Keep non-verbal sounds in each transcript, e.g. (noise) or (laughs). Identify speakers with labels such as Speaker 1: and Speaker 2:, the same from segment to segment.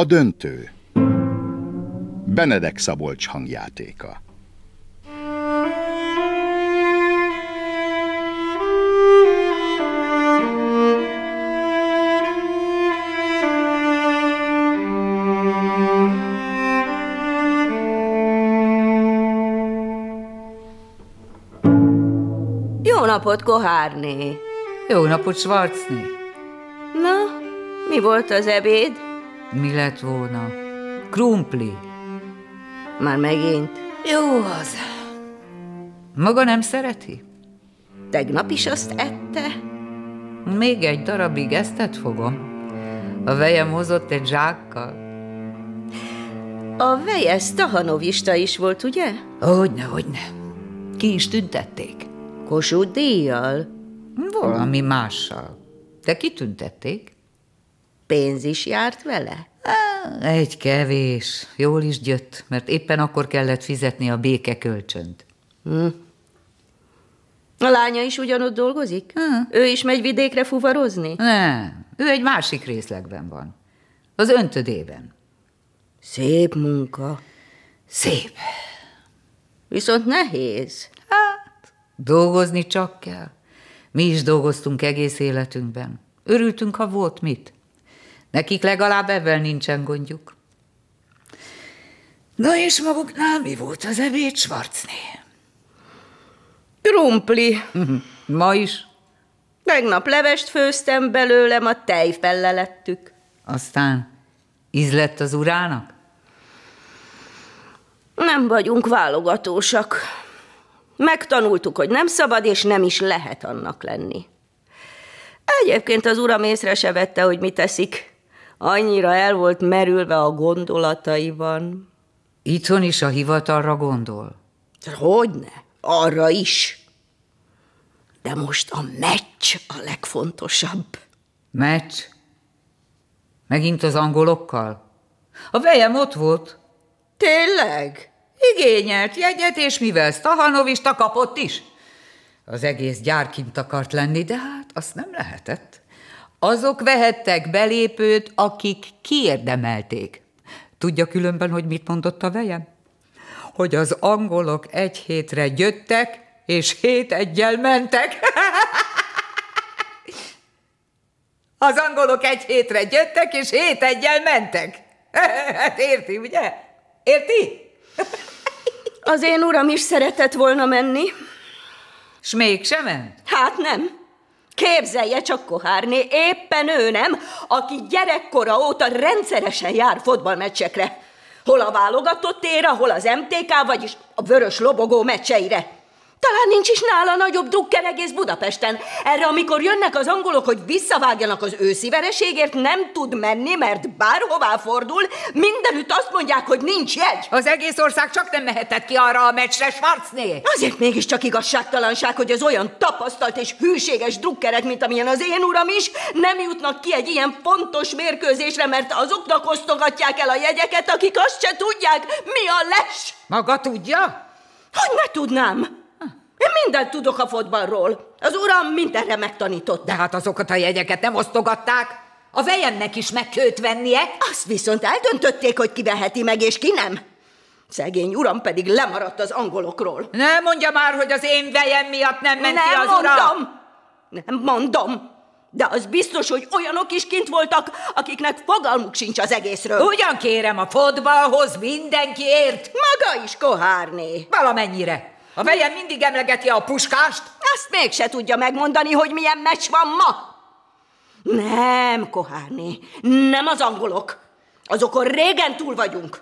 Speaker 1: A döntő. Benedek Szabolcs hangjátéka.
Speaker 2: Jó napot, Kohárné!
Speaker 3: Jó napot, Schwarzné!
Speaker 2: Na, mi volt az ebéd?
Speaker 3: Mi lett volna? Krumpli.
Speaker 2: Már megint.
Speaker 3: Jó az. Maga nem szereti?
Speaker 2: Tegnap is azt ette?
Speaker 3: Még egy darabig eztet fogom. A vejem hozott egy zsákkal.
Speaker 2: A veje Stahanovista is volt, ugye?
Speaker 3: Hogyne, hogyne. Ki is tüntették.
Speaker 2: Kossuth díjjal.
Speaker 3: Valami mással. De kitüntették?
Speaker 2: Pénz is járt vele?
Speaker 3: Á, egy kevés. Jól is jött, mert éppen akkor kellett fizetni a béke kölcsönt.
Speaker 2: Hm. A lánya is ugyanott dolgozik?
Speaker 3: Hm.
Speaker 2: Ő is megy vidékre fuvarozni?
Speaker 3: Nem, ő egy másik részlegben van. Az öntödében.
Speaker 2: Szép munka.
Speaker 3: Szép.
Speaker 2: Viszont nehéz.
Speaker 3: Hát, dolgozni csak kell. Mi is dolgoztunk egész életünkben. Örültünk, ha volt mit. Nekik legalább ebben nincsen gondjuk. Na és maguknál mi volt az ebéd, Schwarzné?
Speaker 2: Krumpli.
Speaker 3: Ma is?
Speaker 2: Tegnap levest főztem belőlem, a tejfelle lettük.
Speaker 3: Aztán íz lett az urának?
Speaker 2: Nem vagyunk válogatósak. Megtanultuk, hogy nem szabad, és nem is lehet annak lenni. Egyébként az uram észre se vette, hogy mit teszik. Annyira el volt merülve a gondolataiban.
Speaker 3: Itthon is a hivatalra gondol.
Speaker 2: Hogyne, arra is. De most a meccs a legfontosabb.
Speaker 3: Meccs? Megint az angolokkal? A vejem ott volt.
Speaker 2: Tényleg?
Speaker 3: Igényelt jegyet, és mivel Stahanovista kapott is. Az egész gyár kint akart lenni, de hát azt nem lehetett. Azok vehettek belépőt, akik kiérdemelték. Tudja különben, hogy mit mondott a vejem? Hogy az angolok egy hétre jöttek, és hét egyel mentek. (laughs) Az angolok egy hétre jöttek, és hét egyel mentek. (laughs) Hát érti, ugye? Érti? (laughs)
Speaker 2: Az én uram is szeretett volna menni.
Speaker 3: S mégsem ment?
Speaker 2: Hát nem. Képzelje csak Kohárné, éppen ő nem, aki gyerekkora óta rendszeresen jár fotballmeccsekre. Hol a válogatott ére, hol az MTK, vagyis a vörös lobogó meccseire. Talán nincs is nála nagyobb drukker egész Budapesten. Erre, amikor jönnek az angolok, hogy visszavágjanak az őszi vereségért, nem tud menni, mert bárhová fordul, mindenütt azt mondják, hogy nincs jegy.
Speaker 3: Az egész ország csak nem mehetett ki arra a meccsre, Schwarzné.
Speaker 2: Azért mégiscsak igazságtalanság, hogy az olyan tapasztalt és hűséges drukkerek, mint amilyen az én uram is, nem jutnak ki egy ilyen fontos mérkőzésre, mert azoknak osztogatják el a jegyeket, akik azt se tudják, mi a les.
Speaker 3: Maga tudja?
Speaker 2: Hogy ne tudnám? Én mindent tudok a fotballról. Az uram mindenre megtanított.
Speaker 3: De hát azokat a jegyeket nem osztogatták. A vejemnek is meg kell őt vennie.
Speaker 2: Azt viszont eldöntötték, hogy ki veheti meg, és ki nem. Szegény uram pedig lemaradt az angolokról.
Speaker 3: Ne mondja már, hogy az én vejem miatt nem ment
Speaker 2: nem
Speaker 3: ki az
Speaker 2: mondom.
Speaker 3: ura.
Speaker 2: Nem mondom. De az biztos, hogy olyanok is kint voltak, akiknek fogalmuk sincs az egészről.
Speaker 3: Ugyan kérem, a fotballhoz mindenki ért.
Speaker 2: Maga is kohárné.
Speaker 3: Valamennyire. A vejem mindig emlegeti a puskást.
Speaker 2: Azt mégse tudja megmondani, hogy milyen meccs van ma. Nem, kohárné, nem az angolok. Azokon régen túl vagyunk.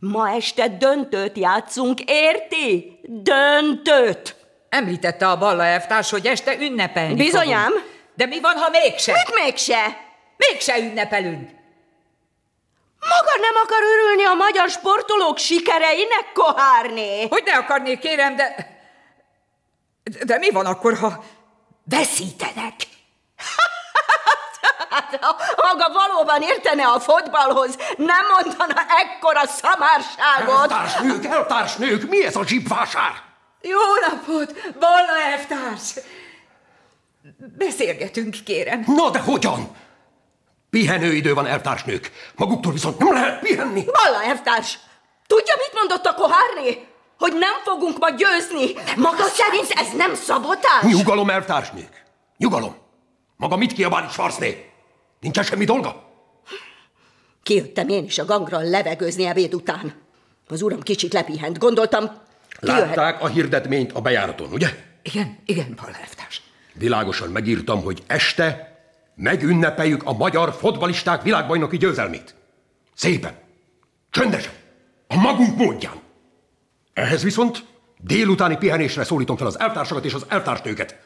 Speaker 2: Ma este döntőt játszunk, érti? Döntőt!
Speaker 3: Említette a Balla elvtárs, hogy este ünnepelni
Speaker 2: Bizonyám.
Speaker 3: fogunk. De mi van, ha mégse?
Speaker 2: Mit mégse?
Speaker 3: Mégse ünnepelünk.
Speaker 2: Maga nem akar örülni a magyar sportolók sikereinek, kohárné?
Speaker 3: Hogy ne akarnék, kérem, de... De mi van akkor, ha veszítenek?
Speaker 2: Hát, ha maga valóban értene a fotballhoz, nem mondana ekkora szamárságot.
Speaker 4: Eltársnők, eltársnők, mi ez a zsibvásár?
Speaker 3: Jó napot, Balla elvtárs! Beszélgetünk, kérem.
Speaker 4: Na de hogyan? Pihenőidő van, elvtársnők. Maguktól viszont nem lehet pihenni.
Speaker 2: Balla, elvtárs! Tudja, mit mondott a kohárné? Hogy nem fogunk ma győzni. Maga szerint ez nem szabotás?
Speaker 4: Nyugalom, elvtársnők. Nyugalom. Maga mit kiabál Schwarzné? Nincs semmi dolga?
Speaker 2: Kijöttem én is a gangra levegőzni ebéd után. Az uram kicsit lepihent. Gondoltam, kijöhet.
Speaker 4: Látták a hirdetményt a bejáraton, ugye?
Speaker 3: Igen, igen, Balla elvtárs.
Speaker 4: Világosan megírtam, hogy este megünnepeljük a magyar fotbalisták világbajnoki győzelmét. Szépen, csöndesen, a magunk módján. Ehhez viszont délutáni pihenésre szólítom fel az eltársakat és az eltársnőket,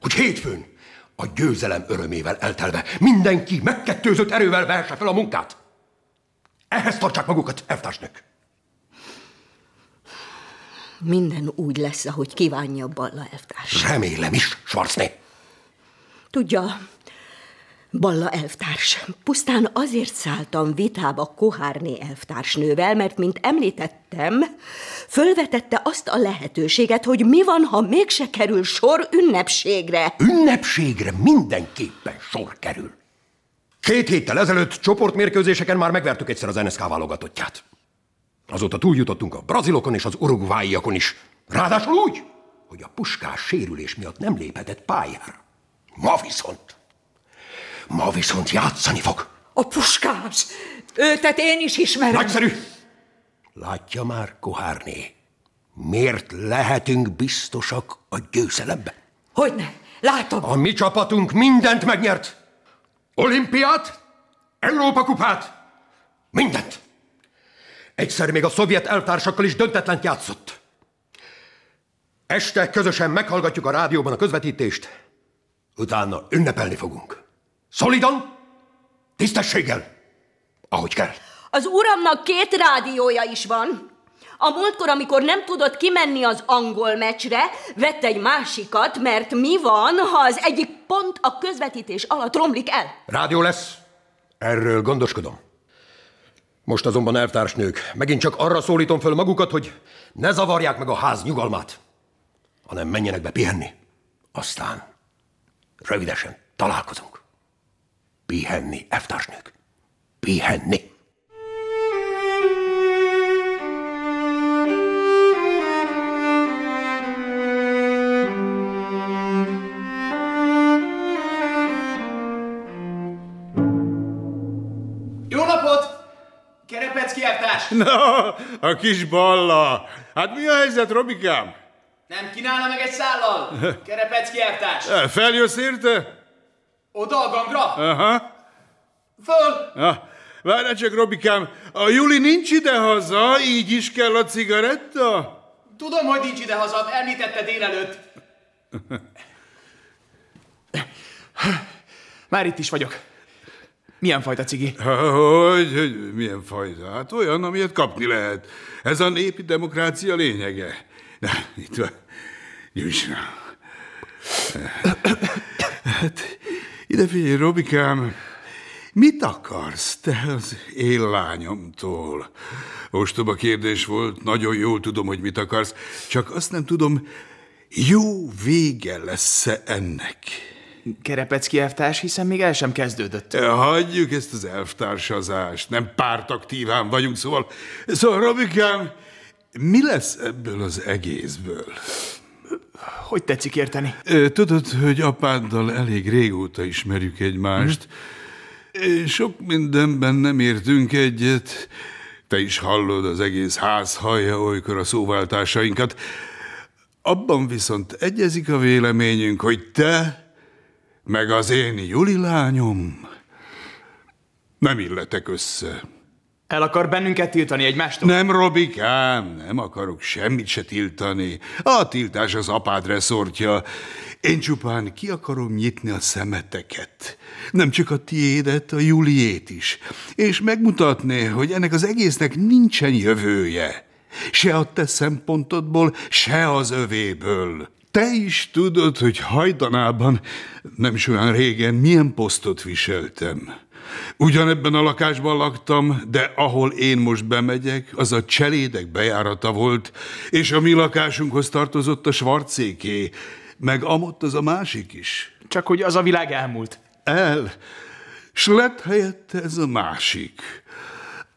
Speaker 4: hogy hétfőn a győzelem örömével eltelve mindenki megkettőzött erővel vehesse fel a munkát. Ehhez tartsák magukat, eltársnők.
Speaker 2: Minden úgy lesz, ahogy kívánja Balla elvtárs.
Speaker 4: Remélem is, Schwarzné.
Speaker 2: Tudja, Balla elvtárs, pusztán azért szálltam vitába Kohárné elvtársnővel, mert, mint említettem, fölvetette azt a lehetőséget, hogy mi van, ha mégse kerül sor ünnepségre.
Speaker 4: Ünnepségre mindenképpen sor kerül. Két héttel ezelőtt csoportmérkőzéseken már megvertük egyszer az NSK válogatottját. Azóta túljutottunk a brazilokon és az urugváiakon is. Ráadásul úgy, hogy a puskás sérülés miatt nem léphetett pályára. Ma viszont, ma viszont játszani fog.
Speaker 3: A puskás! Őtet én is ismerem.
Speaker 4: Nagyszerű! Látja már, Kohárné, miért lehetünk biztosak a győzelemben?
Speaker 3: Hogyne, látom.
Speaker 4: A mi csapatunk mindent megnyert. Olimpiát, Európa kupát, mindent. Egyszer még a szovjet eltársakkal is döntetlent játszott. Este közösen meghallgatjuk a rádióban a közvetítést, utána ünnepelni fogunk. Szolidan, tisztességgel, ahogy kell.
Speaker 2: Az uramnak két rádiója is van. A múltkor, amikor nem tudott kimenni az angol meccsre, vett egy másikat, mert mi van, ha az egyik pont a közvetítés alatt romlik el?
Speaker 4: Rádió lesz, erről gondoskodom. Most azonban elvtársnők, megint csak arra szólítom föl magukat, hogy ne zavarják meg a ház nyugalmát, hanem menjenek be pihenni. Aztán rövidesen találkozunk. Pihenni, elvtársnők. Pihenni.
Speaker 5: Jó napot! Kerepecki!
Speaker 6: Na, a kis balla. Hát mi a helyzet, Robikám?
Speaker 5: Nem kínálna meg egy szállal? (laughs) Kerepecki eltárs!
Speaker 6: Feljössz érte?
Speaker 5: Oda a gangra?
Speaker 6: Aha.
Speaker 5: Föl!
Speaker 6: Na, várj csak, Robikám, a Juli nincs ide haza, így is kell a cigaretta?
Speaker 5: Tudom, hogy nincs ide haza, említette délelőtt. Már itt is vagyok. Milyen fajta cigi?
Speaker 6: Hogy, hogy milyen fajta? Hát olyan, amilyet kapni lehet. Ez a népi demokrácia lényege. Na, itt van. Gyűjts Hát, ide figyelj, Robikám, mit akarsz te az éllányomtól? Ostoba kérdés volt, nagyon jól tudom, hogy mit akarsz, csak azt nem tudom, jó vége lesz-e ennek?
Speaker 5: Kerepecki elvtárs, hiszen még el sem kezdődött.
Speaker 6: Hagyjuk ezt az elvtársazást, nem pártaktíván vagyunk, szóval... Szóval, Robikám, mi lesz ebből az egészből?
Speaker 5: Hogy tetszik érteni?
Speaker 6: Tudod, hogy apáddal elég régóta ismerjük egymást. Ö, Sok mindenben nem értünk egyet. Te is hallod, az egész ház hallja olykor a szóváltásainkat. Abban viszont egyezik a véleményünk, hogy te, meg az én Juli lányom nem illetek össze.
Speaker 5: El akar bennünket tiltani egymástól?
Speaker 6: Nem, Robikám, nem akarok semmit se tiltani. A tiltás az apád reszortja. Én csupán ki akarom nyitni a szemeteket. Nem csak a tiédet, a Juliét is. És megmutatni, hogy ennek az egésznek nincsen jövője. Se a te szempontodból, se az övéből. Te is tudod, hogy hajdanában nem is olyan régen milyen posztot viseltem. Ugyanebben a lakásban laktam, de ahol én most bemegyek, az a cselédek bejárata volt, és a mi lakásunkhoz tartozott a svarcéké, meg amott az a másik is.
Speaker 5: Csak hogy az a világ elmúlt.
Speaker 6: El. s lett helyette ez a másik,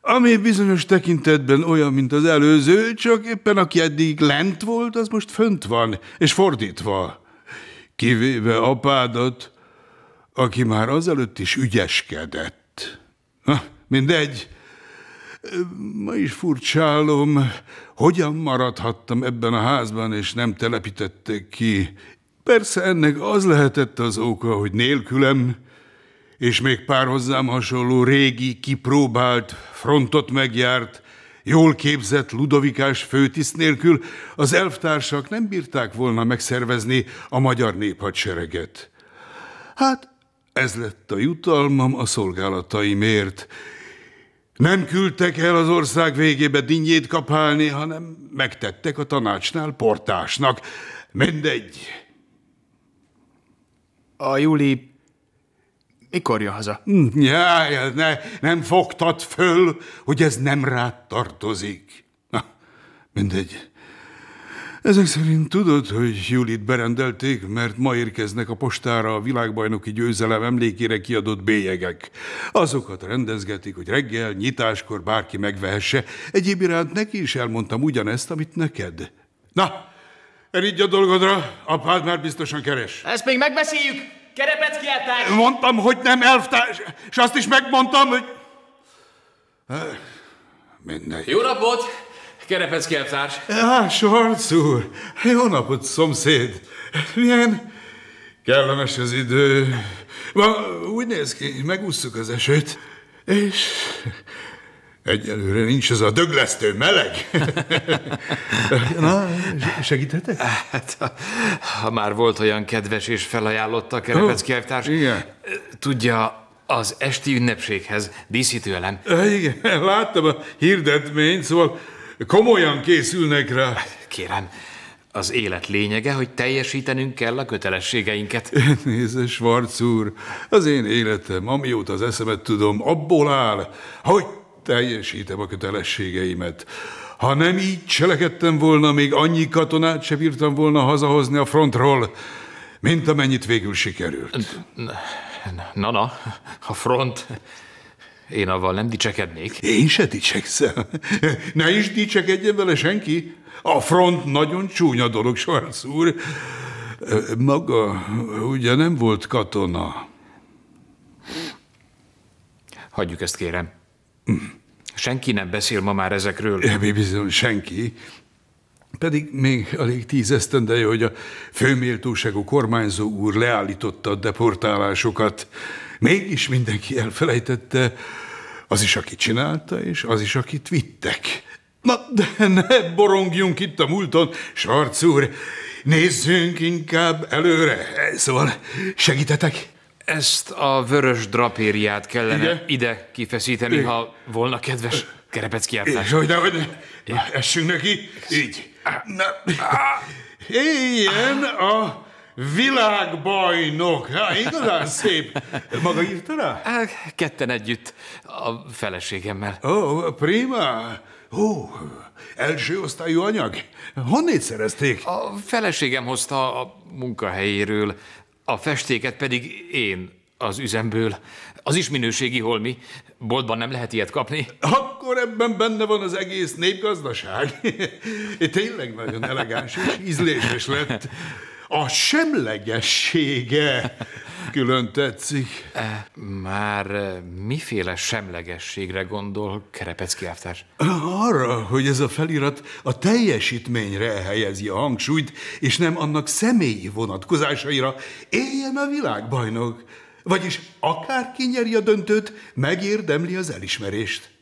Speaker 6: ami bizonyos tekintetben olyan, mint az előző, csak éppen aki eddig lent volt, az most fönt van, és fordítva. Kivéve apádat, aki már azelőtt is ügyeskedett. Ha, mindegy, Ma is furcsálom, hogyan maradhattam ebben a házban, és nem telepítettek ki. Persze ennek az lehetett az oka, hogy nélkülem, és még pár hozzám hasonló régi, kipróbált, frontot megjárt, jól képzett ludovikás főtiszt nélkül az elvtársak nem bírták volna megszervezni a magyar néphadsereget. Hát ez lett a jutalmam a szolgálataimért, nem küldtek el az ország végébe dinnyét kapálni, hanem megtettek a tanácsnál portásnak. Mindegy.
Speaker 5: A Júli mikor jön haza?
Speaker 6: Hm, ja, ne, nem fogtad föl, hogy ez nem rád tartozik. Na, mindegy. Ezek szerint tudod, hogy Julit berendelték, mert ma érkeznek a postára a világbajnoki győzelem emlékére kiadott bélyegek. Azokat rendezgetik, hogy reggel, nyitáskor bárki megvehesse. Egyéb iránt neki is elmondtam ugyanezt, amit neked. Na, eridj a dolgodra, apád már biztosan keres.
Speaker 5: Ezt még megbeszéljük! Kerepec kiáltás!
Speaker 6: Mondtam, hogy nem elvtárs, és azt is megmondtam, hogy... Mindegy.
Speaker 5: Jó napot! Kerepec elvtárs.
Speaker 6: Á, Sarc úr! Jó napot, szomszéd! Milyen kellemes az idő. Ma úgy néz ki, megúsztuk az esőt, és egyelőre nincs az a döglesztő meleg. (laughs) Na, segíthetek?
Speaker 5: Hát, ha, már volt olyan kedves és felajánlotta a Kerepecki elvtárs.
Speaker 6: Igen.
Speaker 5: Tudja, az esti ünnepséghez díszítőelem.
Speaker 6: Igen, láttam a hirdetményt, szóval Komolyan készülnek rá.
Speaker 5: Kérem, az élet lényege, hogy teljesítenünk kell a kötelességeinket.
Speaker 6: Nézze, Schwarz úr, az én életem, amióta az eszemet tudom, abból áll, hogy teljesítem a kötelességeimet. Ha nem így cselekedtem volna, még annyi katonát se bírtam volna hazahozni a frontról, mint amennyit végül sikerült.
Speaker 5: Na, na, a front... Én avval nem dicsekednék.
Speaker 6: Én se dicsekszem. Ne is dicsekedjen vele senki. A front nagyon csúnya dolog, Schwarz úr. Maga ugye nem volt katona.
Speaker 5: Hagyjuk ezt, kérem. Senki nem beszél ma már ezekről.
Speaker 6: Mi bizony senki. Pedig még alig tíz esztendeje, hogy a főméltóságú kormányzó úr leállította a deportálásokat. Mégis mindenki elfelejtette, az is, aki csinálta, és az is, akit vittek. Na, de ne borongjunk itt a múlton, Sarc úr, nézzünk inkább előre. Szóval segítetek?
Speaker 5: Ezt a vörös drapériát kellene Igen? ide kifeszíteni, Igen. ha volna kedves Kerepecki
Speaker 6: És hogy hogy ne. essünk neki. Így. Na, éljen a világbajnok. Hát, igazán szép. Maga írta rá?
Speaker 5: Ketten együtt, a feleségemmel.
Speaker 6: Ó, oh, prima. Ó, oh, első osztályú anyag. Honnét szerezték?
Speaker 5: A feleségem hozta a munkahelyéről, a festéket pedig én az üzemből. Az is minőségi holmi. Boltban nem lehet ilyet kapni.
Speaker 6: Akkor ebben benne van az egész népgazdaság. Tényleg nagyon elegáns és ízléses lett. A semlegessége külön tetszik.
Speaker 5: E, már e, miféle semlegességre gondol Kerepecki elvtárs?
Speaker 6: Arra, hogy ez a felirat a teljesítményre helyezi a hangsúlyt, és nem annak személyi vonatkozásaira. Éljen a világbajnok! Vagyis akárki nyeri a döntőt, megérdemli az elismerést.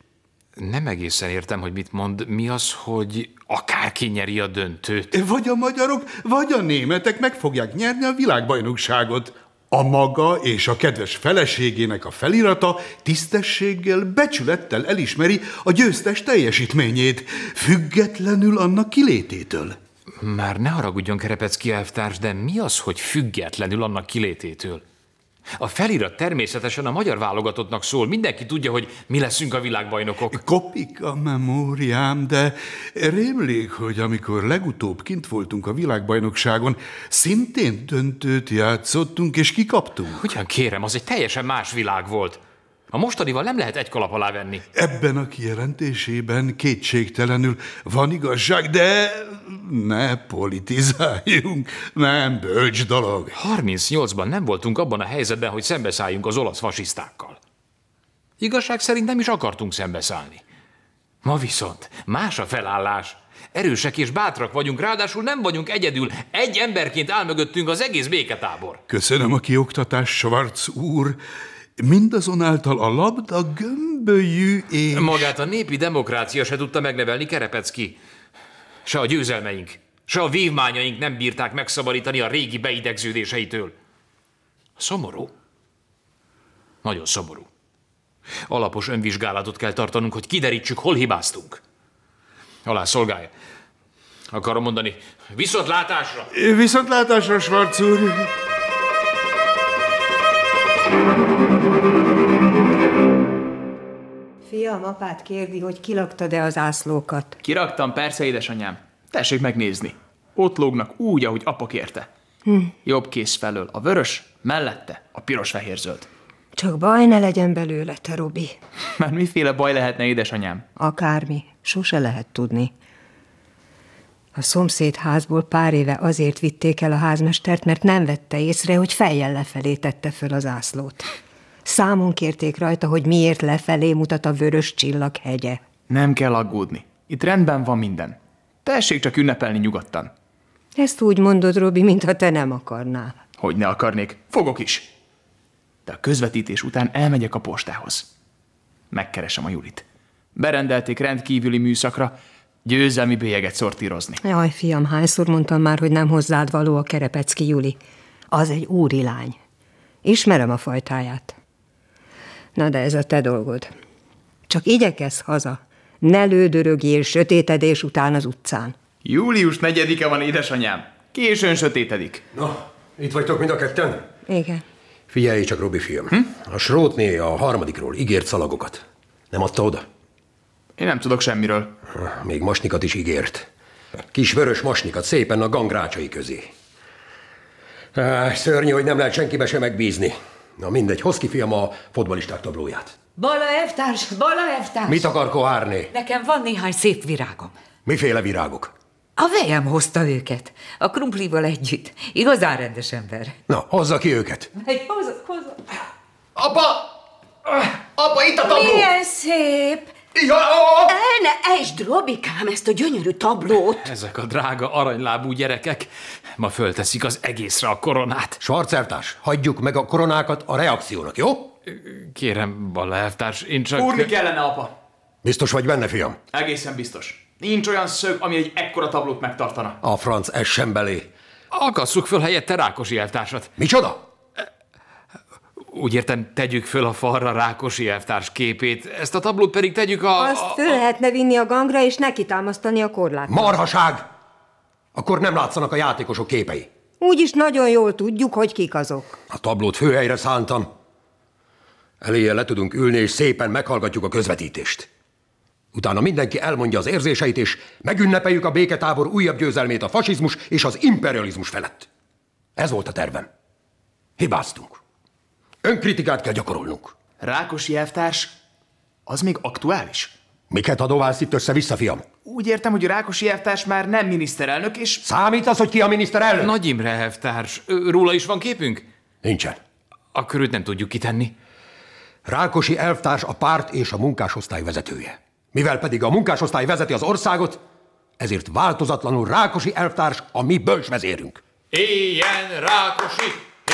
Speaker 5: Nem egészen értem, hogy mit mond. Mi az, hogy akárki nyeri a döntőt?
Speaker 6: Vagy a magyarok, vagy a németek meg fogják nyerni a világbajnokságot. A maga és a kedves feleségének a felirata tisztességgel, becsülettel elismeri a győztes teljesítményét, függetlenül annak kilététől.
Speaker 5: Már ne haragudjon, Kerepecki elvtárs, de mi az, hogy függetlenül annak kilététől? A felirat természetesen a magyar válogatottnak szól. Mindenki tudja, hogy mi leszünk a világbajnokok.
Speaker 6: Kopik a memóriám, de rémlik, hogy amikor legutóbb kint voltunk a világbajnokságon, szintén döntőt játszottunk és kikaptunk.
Speaker 5: Hogyan kérem, az egy teljesen más világ volt. A mostanival nem lehet egy kalap alá venni.
Speaker 6: Ebben a kijelentésében kétségtelenül van igazság, de ne politizáljunk, nem bölcs dolog.
Speaker 5: 38-ban nem voltunk abban a helyzetben, hogy szembeszálljunk az olasz fasisztákkal. Igazság szerint nem is akartunk szembeszállni. Ma viszont más a felállás. Erősek és bátrak vagyunk, ráadásul nem vagyunk egyedül. Egy emberként áll mögöttünk az egész béketábor.
Speaker 6: Köszönöm a kioktatás, Schwarz úr. Mindazonáltal a labda gömbölyű és...
Speaker 5: Magát a népi demokrácia se tudta megnevelni Kerepecki. Se a győzelmeink, se a vívmányaink nem bírták megszabadítani a régi beidegződéseitől. Szomorú. Nagyon szomorú. Alapos önvizsgálatot kell tartanunk, hogy kiderítsük, hol hibáztunk. Alá szolgálja. Akarom mondani, viszontlátásra!
Speaker 6: Viszontlátásra, Schwarz úr!
Speaker 7: Fiam, apát kérdi, hogy kilaktad-e az ászlókat.
Speaker 8: Kiraktam, persze, édesanyám. Tessék megnézni. Ott lógnak úgy, ahogy apa kérte. Hm. Jobb kész felől a vörös, mellette a piros-fehér-zöld.
Speaker 7: Csak baj ne legyen belőle, te Robi. (laughs)
Speaker 8: Már miféle baj lehetne, édesanyám?
Speaker 7: Akármi, sose lehet tudni. A szomszéd házból pár éve azért vitték el a házmestert, mert nem vette észre, hogy fejjel lefelé tette föl az ászlót. Számon kérték rajta, hogy miért lefelé mutat a vörös csillag hegye.
Speaker 8: Nem kell aggódni. Itt rendben van minden. Tessék csak ünnepelni nyugodtan.
Speaker 7: Ezt úgy mondod, Robi, mintha te nem akarnál.
Speaker 8: Hogy ne akarnék, fogok is. De a közvetítés után elmegyek a postához. Megkeresem a Julit. Berendelték rendkívüli műszakra, győzelmi bélyeget szortírozni.
Speaker 7: Jaj, fiam, hányszor mondtam már, hogy nem hozzád való a Kerepecki Juli. Az egy úri lány. Ismerem a fajtáját. Na de ez a te dolgod. Csak igyekezz haza. Ne lődörögjél sötétedés után az utcán.
Speaker 8: Július 4-e van, édesanyám. Későn sötétedik.
Speaker 4: Na, itt vagytok mind a ketten?
Speaker 7: Igen.
Speaker 4: Figyelj csak, Robi fiam. Hm? A Srótné a harmadikról ígért szalagokat. Nem adta oda?
Speaker 8: Én nem tudok semmiről.
Speaker 4: Még masnikat is ígért. Kis vörös masnikat szépen a gangrácsai közé. Á, szörnyű, hogy nem lehet senkibe sem megbízni. Na mindegy, hoz ki fiam a fotbalisták tablóját.
Speaker 3: Bala elvtárs, Bala elvtárs!
Speaker 4: Mit akar Kohárné?
Speaker 3: Nekem van néhány szép virágom.
Speaker 4: Miféle virágok?
Speaker 3: A vejem hozta őket, a krumplival együtt. Igazán rendes ember.
Speaker 4: Na, hozza ki őket.
Speaker 3: Egy, hozza, hozza.
Speaker 8: Apa! Apa, itt a tabló!
Speaker 2: Milyen szép!
Speaker 8: Ja,
Speaker 2: ne esd, Robikám, ezt a gyönyörű tablót!
Speaker 5: Ezek a drága aranylábú gyerekek ma fölteszik az egészre a koronát.
Speaker 4: Svarcertás, hagyjuk meg a koronákat a reakciónak, jó?
Speaker 5: Kérem, Balla elvtárs, én csak...
Speaker 8: Úrni kellene, apa.
Speaker 4: Biztos vagy benne, fiam?
Speaker 8: Egészen biztos. Nincs olyan szög, ami egy ekkora tablót megtartana.
Speaker 4: A franc essen belé.
Speaker 5: Akasszuk föl helyette Rákosi elvtársat.
Speaker 4: Micsoda?
Speaker 5: Úgy értem, tegyük föl a falra Rákosi elvtárs képét, ezt a tablót pedig tegyük a...
Speaker 7: Azt
Speaker 5: a...
Speaker 7: föl lehetne vinni a gangra, és neki támasztani a korlát.
Speaker 4: Marhaság! Akkor nem látszanak a játékosok képei.
Speaker 7: Úgyis nagyon jól tudjuk, hogy kik azok.
Speaker 4: A tablót főhelyre szántam. Eléje le tudunk ülni, és szépen meghallgatjuk a közvetítést. Utána mindenki elmondja az érzéseit, és megünnepeljük a béketábor újabb győzelmét a fasizmus és az imperializmus felett. Ez volt a tervem. Hibáztunk. Önkritikát kell gyakorolnunk.
Speaker 8: Rákosi elvtárs, az még aktuális?
Speaker 4: Miket adóválsz itt össze-vissza, fiam?
Speaker 8: Úgy értem, hogy Rákosi elvtárs már nem miniszterelnök, és
Speaker 4: Számít az, hogy ki a miniszterelnök?
Speaker 5: Nagy Imre elvtárs, róla is van képünk?
Speaker 4: Nincsen.
Speaker 5: Akkor őt nem tudjuk kitenni.
Speaker 4: Rákosi elvtárs a párt és a munkásosztály vezetője. Mivel pedig a munkásosztály vezeti az országot, ezért változatlanul Rákosi elvtárs a mi bölcs vezérünk.
Speaker 5: Éljen Rákosi!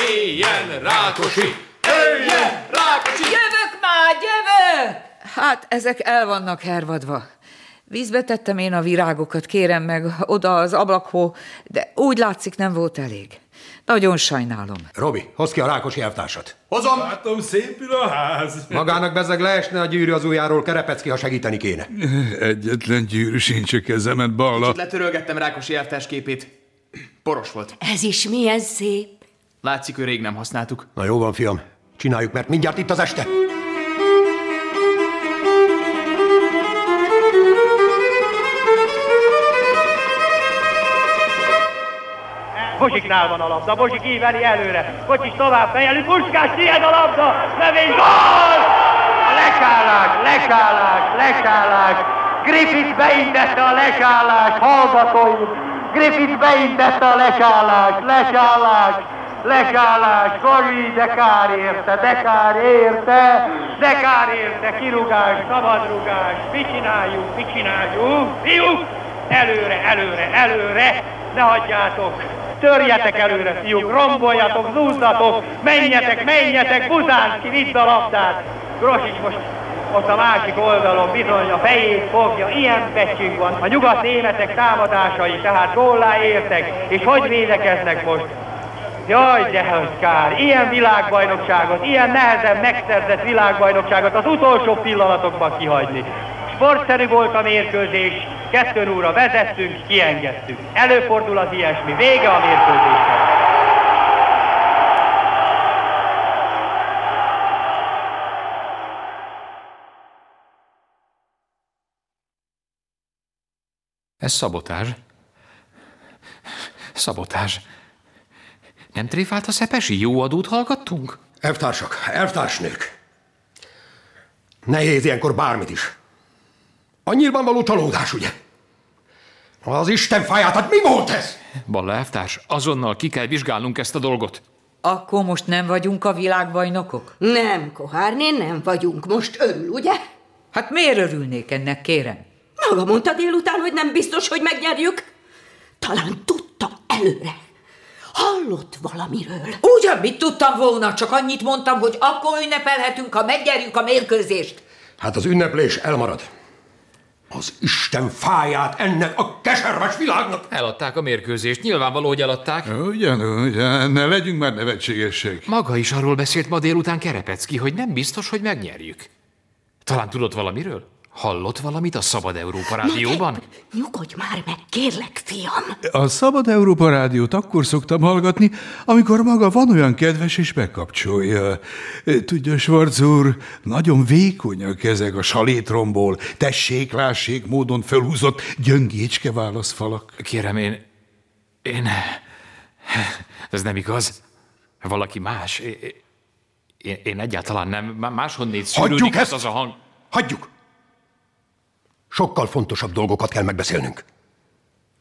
Speaker 5: Éljen Rákosi! Éljen Rákosi!
Speaker 3: Jövök már, jövök! Hát, ezek el vannak hervadva. Vízbe tettem én a virágokat, kérem meg, oda az ablakó, de úgy látszik nem volt elég. Nagyon sajnálom.
Speaker 4: Robi, hozd ki a Rákosi elvtársat.
Speaker 8: hozom!
Speaker 9: Látom, szépül a ház.
Speaker 4: Magának bezeg leesne a gyűrű az ujjáról, Kerepecki, ha segíteni kéne.
Speaker 6: Egyetlen gyűrű sincs a kezemet, Balla.
Speaker 8: Letörölgettem Rákosi elvtárs képét. Poros volt.
Speaker 2: Ez is milyen szép.
Speaker 8: Látszik, hogy rég nem használtuk.
Speaker 4: Na jó van, fiam. Csináljuk, mert mindjárt itt az este.
Speaker 10: Bozsiknál van a labda, Bozsik íveli előre. Kocsis tovább fejeli, Puskás tiéd a labda, lövény, gól! Lesállás, lesállás, lesállás. Griffith beintette a lesállás, hallgatóim. Griffith beintette a lesállás, lesállás, lesállás, Kori, de kár érte, de kár érte, de kár érte, kirugás, szabadrugás, mit csináljuk, mit csináljuk, fiúk, előre, előre, előre, ne hagyjátok, törjetek előre, fiúk, romboljatok, zúzzatok, menjetek, menjetek, Buzánszki, vidd a labdát. Grosics most ott a másik oldalon bizony a fejét fogja, ilyen pecsünk van. A nyugat németek támadásai, tehát góllá értek, és hogy védekeznek most? Jaj, de hogy kár! Ilyen világbajnokságot, ilyen nehezen megszerzett világbajnokságot az utolsó pillanatokban kihagyni. Sportszerű volt a mérkőzés, kettő óra vezettünk, kiengedtük. Előfordul az ilyesmi, vége a mérkőzésnek.
Speaker 5: Ez szabotás. Szabotás. Nem tréfált a szepesi? Jó adót hallgattunk?
Speaker 4: Elvtársak, elvtársnők. Nehéz ilyenkor bármit is. A nyilvánvaló csalódás, ugye? Az Isten fáját, hát mi volt ez?
Speaker 5: Balla elvtárs, azonnal ki kell vizsgálnunk ezt a dolgot.
Speaker 3: Akkor most nem vagyunk a világbajnokok?
Speaker 2: Nem, Kohárné, nem vagyunk. Most örül, ugye?
Speaker 3: Hát miért örülnék ennek, kérem?
Speaker 2: Maga mondta délután, hogy nem biztos, hogy megnyerjük. Talán tudta előre. Hallott valamiről.
Speaker 3: Ugyan mit tudtam volna, csak annyit mondtam, hogy akkor ünnepelhetünk, ha megnyerjük a mérkőzést.
Speaker 4: Hát az ünneplés elmarad. Az Isten fáját ennek a keserves világnak!
Speaker 5: Eladták a mérkőzést, nyilvánvaló, hogy eladták.
Speaker 6: Ugyan, ugyan, ne legyünk már nevetségesek.
Speaker 5: Maga is arról beszélt ma délután Kerepecki, hogy nem biztos, hogy megnyerjük. Talán tudott valamiről? Hallott valamit a Szabad Európa Rádióban?
Speaker 2: Nyugodj már meg, kérlek, fiam.
Speaker 6: A Szabad Európa Rádiót akkor szoktam hallgatni, amikor maga van olyan kedves és megkapcsolja. Tudja, Schwarz úr, nagyon vékonyak ezek a salétromból, tessék, lássék módon felhúzott gyöngécske válaszfalak.
Speaker 5: Kérem, én... Én... Ez nem igaz. Valaki más. Én, én egyáltalán nem. Máshonnét szűrődik
Speaker 4: Hagyjuk ezt!
Speaker 5: az a hang.
Speaker 4: Hagyjuk! Sokkal fontosabb dolgokat kell megbeszélnünk.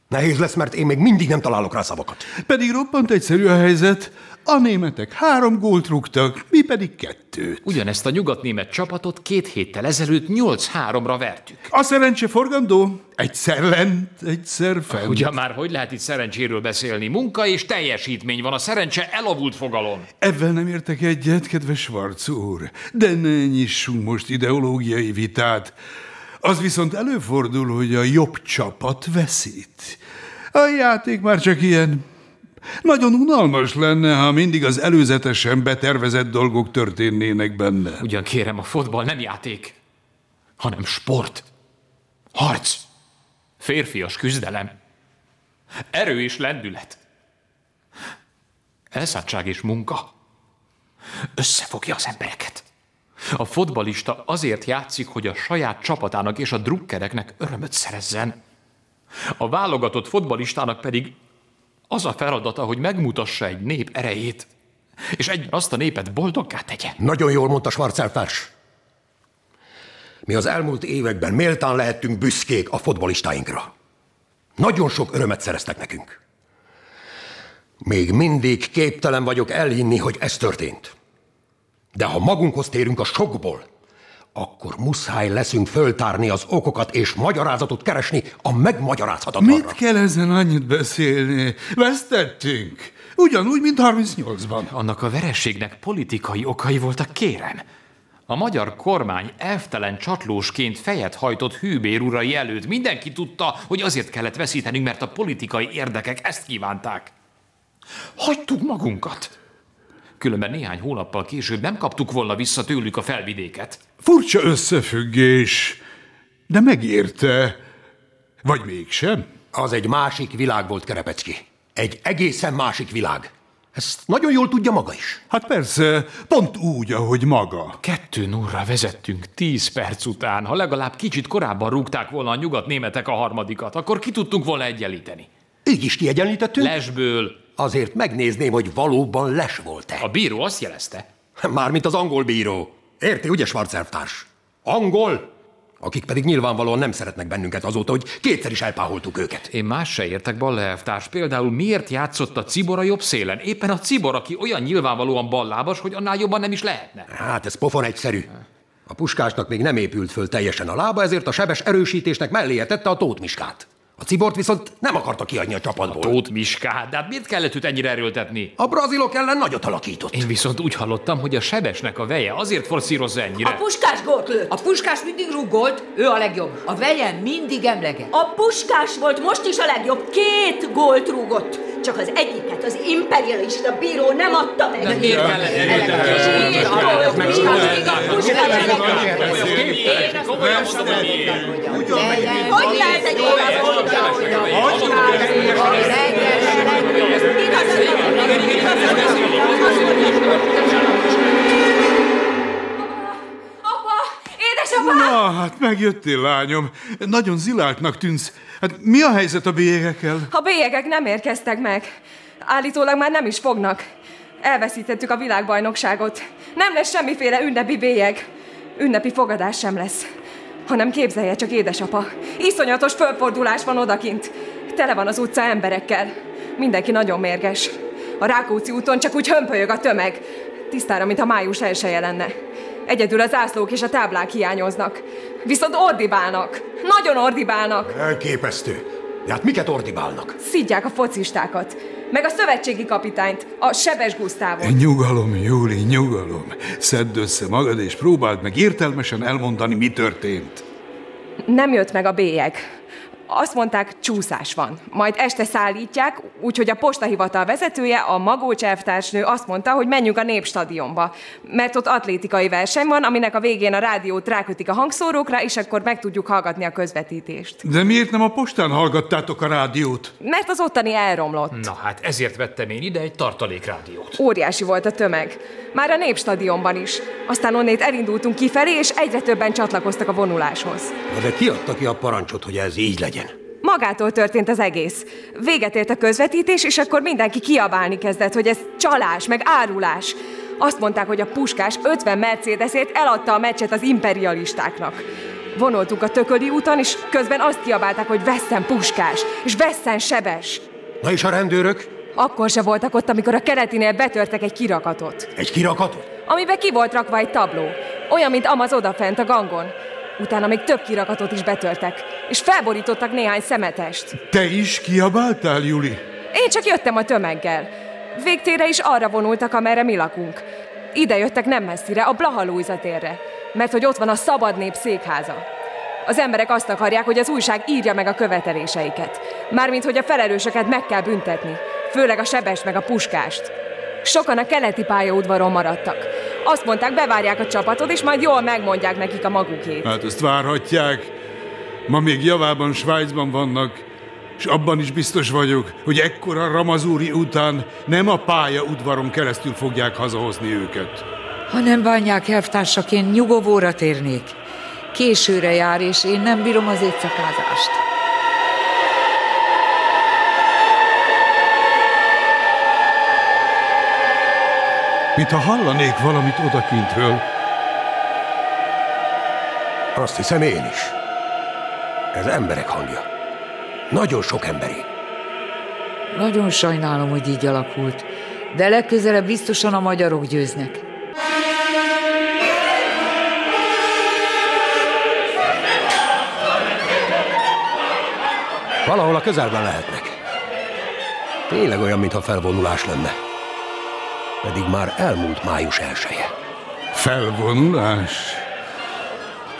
Speaker 4: Nehéz lesz, mert én még mindig nem találok rá szavakat.
Speaker 6: Pedig roppant egyszerű a helyzet. A németek három gólt rúgtak, mi pedig kettőt.
Speaker 5: Ugyanezt a nyugatnémet csapatot két héttel ezelőtt 8-3-ra vertük.
Speaker 6: A szerencse forgandó, egyszer lent, egyszer fent.
Speaker 5: Ugyan már hogy lehet itt szerencséről beszélni? Munka és teljesítmény van, a szerencse elavult fogalom.
Speaker 6: Ebben nem értek egyet, kedves Schwarz úr, de ne nyissunk most ideológiai vitát. Az viszont előfordul, hogy a jobb csapat veszít. A játék már csak ilyen. Nagyon unalmas lenne, ha mindig az előzetesen betervezett dolgok történnének benne.
Speaker 5: Ugyan kérem, a fotball nem játék, hanem sport. Harc. Férfias küzdelem. Erő és lendület. Elszántság és munka. Összefogja az embereket. A fotbalista azért játszik, hogy a saját csapatának és a drukkereknek örömöt szerezzen. A válogatott fotbalistának pedig az a feladata, hogy megmutassa egy nép erejét, és egy azt a népet boldoggá tegye.
Speaker 4: Nagyon jól mondta Schwarzeltárs. Mi az elmúlt években méltán lehettünk büszkék a fotbalistáinkra. Nagyon sok örömet szereztek nekünk. Még mindig képtelen vagyok elhinni, hogy ez történt. De ha magunkhoz térünk a sokból, akkor muszáj leszünk föltárni az okokat és magyarázatot keresni a megmagyarázhatatlanra.
Speaker 6: Mit kell ezen annyit beszélni? Vesztettünk. Ugyanúgy, mint 38-ban.
Speaker 5: Annak a verességnek politikai okai voltak, kérem. A magyar kormány elvtelen csatlósként fejet hajtott hűbér urai előtt. Mindenki tudta, hogy azért kellett veszítenünk, mert a politikai érdekek ezt kívánták. Hagytuk magunkat. Különben néhány hónappal később nem kaptuk volna vissza tőlük a felvidéket.
Speaker 6: Furcsa összefüggés, de megérte. Vagy mégsem?
Speaker 4: Az egy másik világ volt, Kerepecki. Egy egészen másik világ. Ezt nagyon jól tudja maga is.
Speaker 6: Hát persze, pont úgy, ahogy maga.
Speaker 5: Kettő nullra vezettünk tíz perc után. Ha legalább kicsit korábban rúgták volna a nyugat-németek a harmadikat, akkor ki tudtunk volna egyenlíteni.
Speaker 4: Így is kiegyenlítettünk?
Speaker 5: Lesből.
Speaker 4: Azért megnézném, hogy valóban les volt-e.
Speaker 5: A bíró azt jelezte.
Speaker 4: Mármint az angol bíró. Érti, ugye, Schwarzervtárs? Angol? Akik pedig nyilvánvalóan nem szeretnek bennünket azóta, hogy kétszer is elpáholtuk őket.
Speaker 5: Én más se értek, Balleelvtárs. Például miért játszott a Cibora jobb szélen? Éppen a Cibor, aki olyan nyilvánvalóan ballábas, hogy annál jobban nem is lehetne.
Speaker 4: Hát ez pofon egyszerű. A puskásnak még nem épült föl teljesen a lába, ezért a sebes erősítésnek melléje tette a tótmiskát. A Cibort viszont nem akarta kiadni a csapatból.
Speaker 5: Tóth Miskát, de hát miért kellett őt ennyire erőltetni?
Speaker 4: A brazilok ellen nagyot alakított.
Speaker 5: Én viszont úgy hallottam, hogy a sebesnek a veje azért forszírozza ennyire.
Speaker 2: A puskás gólt lőtt.
Speaker 3: A puskás mindig rúgolt, ő a legjobb. A vejen mindig emleget.
Speaker 2: A puskás volt most is a legjobb. Két gólt rúgott. Csak az egyiket az imperialista bíró nem adta meg.
Speaker 5: De miért kellett
Speaker 2: Hogy lehet egy!
Speaker 6: Na, hát megjöttél, lányom. Nagyon ziláltnak tűnsz. Hát mi a helyzet a bélyegekkel?
Speaker 11: A bélyegek nem érkeztek meg. Állítólag már nem is fognak. Elveszítettük a világbajnokságot. Nem lesz semmiféle ünnepi bélyeg. Ünnepi fogadás sem lesz. Hanem képzelje csak, édesapa. Iszonyatos fölfordulás van odakint. Tele van az utca emberekkel. Mindenki nagyon mérges. A Rákóczi úton csak úgy hömpölyög a tömeg. Tisztára, mint a május elsője lenne. Egyedül az ászlók és a táblák hiányoznak. Viszont ordibálnak. Nagyon ordibálnak.
Speaker 4: Elképesztő. De hát miket ordibálnak?
Speaker 11: Szidják a focistákat. Meg a szövetségi kapitányt, a Sebes Gusztávot.
Speaker 6: Nyugalom, Júli, nyugalom. Szedd össze magad, és próbáld meg értelmesen elmondani, mi történt.
Speaker 11: Nem jött meg a bélyeg. Azt mondták, csúszás van. Majd este szállítják, úgyhogy a postahivatal vezetője, a Magócs elvtársnő azt mondta, hogy menjünk a Népstadionba, mert ott atlétikai verseny van, aminek a végén a rádiót rákötik a hangszórókra, és akkor meg tudjuk hallgatni a közvetítést.
Speaker 6: De miért nem a postán hallgattátok a rádiót?
Speaker 11: Mert az ottani elromlott.
Speaker 5: Na hát ezért vettem én ide egy tartalékrádiót.
Speaker 11: Óriási volt a tömeg. Már a Népstadionban is. Aztán onnét elindultunk kifelé, és egyre többen csatlakoztak a vonuláshoz.
Speaker 4: Na de ki adta ki a parancsot, hogy ez így legyen?
Speaker 11: Magától történt az egész. Véget ért a közvetítés, és akkor mindenki kiabálni kezdett, hogy ez csalás, meg árulás. Azt mondták, hogy a puskás 50 Mercedesért eladta a meccset az imperialistáknak. Vonultunk a Tököli úton, és közben azt kiabálták, hogy vesszen puskás, és vesszen sebes.
Speaker 4: Na és a rendőrök?
Speaker 11: Akkor se voltak ott, amikor a keletinél betörtek egy kirakatot.
Speaker 4: Egy kirakatot?
Speaker 11: Amiben ki volt rakva egy tabló. Olyan, mint amaz odafent a gangon. Utána még több kirakatot is betörtek, és felborítottak néhány szemetest.
Speaker 6: Te is kiabáltál, Juli?
Speaker 11: Én csak jöttem a tömeggel. Végtére is arra vonultak, amerre mi lakunk. Ide jöttek nem messzire, a Blaha Lujza térre, mert hogy ott van a Szabad Nép székháza. Az emberek azt akarják, hogy az újság írja meg a követeléseiket. Mármint, hogy a felelősöket meg kell büntetni. Főleg a sebest meg a puskást. Sokan a keleti pályaudvaron maradtak. Azt mondták, bevárják a csapatot, és majd jól megmondják nekik a magukét.
Speaker 6: Hát ezt várhatják. Ma még javában Svájcban vannak, és abban is biztos vagyok, hogy ekkora Ramazúri után nem a pálya udvaron keresztül fogják hazahozni őket.
Speaker 3: Ha nem bánják, elvtársak, én nyugovóra térnék. Későre jár, és én nem bírom az éjszakázást.
Speaker 6: Mintha hallanék valamit odakintről.
Speaker 4: Azt hiszem én is. Ez emberek hangja. Nagyon sok emberi.
Speaker 3: Nagyon sajnálom, hogy így alakult, de legközelebb biztosan a magyarok győznek.
Speaker 4: Valahol a közelben lehetnek. Tényleg olyan, mintha felvonulás lenne. Pedig már elmúlt május elsője.
Speaker 6: Felvonulás?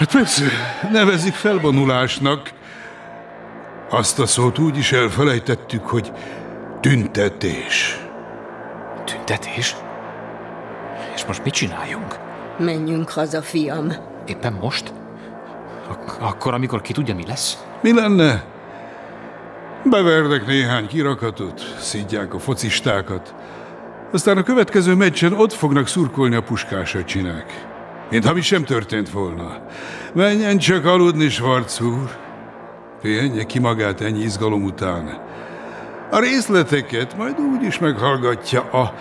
Speaker 6: Hát persze, nevezik felvonulásnak. Azt a szót úgy is elfelejtettük, hogy tüntetés.
Speaker 5: Tüntetés? És most mit csináljunk?
Speaker 2: Menjünk haza, fiam.
Speaker 5: Éppen most? Ak- akkor, amikor ki tudja, mi lesz?
Speaker 6: Mi lenne? Beverdek néhány kirakatot, szidják a focistákat. Aztán a következő meccsen ott fognak szurkolni a puskás öcsinek. Mint mi sem történt volna. Menjen csak aludni, Schwarz úr. Pihenje ki magát ennyi izgalom után. A részleteket majd úgy is meghallgatja a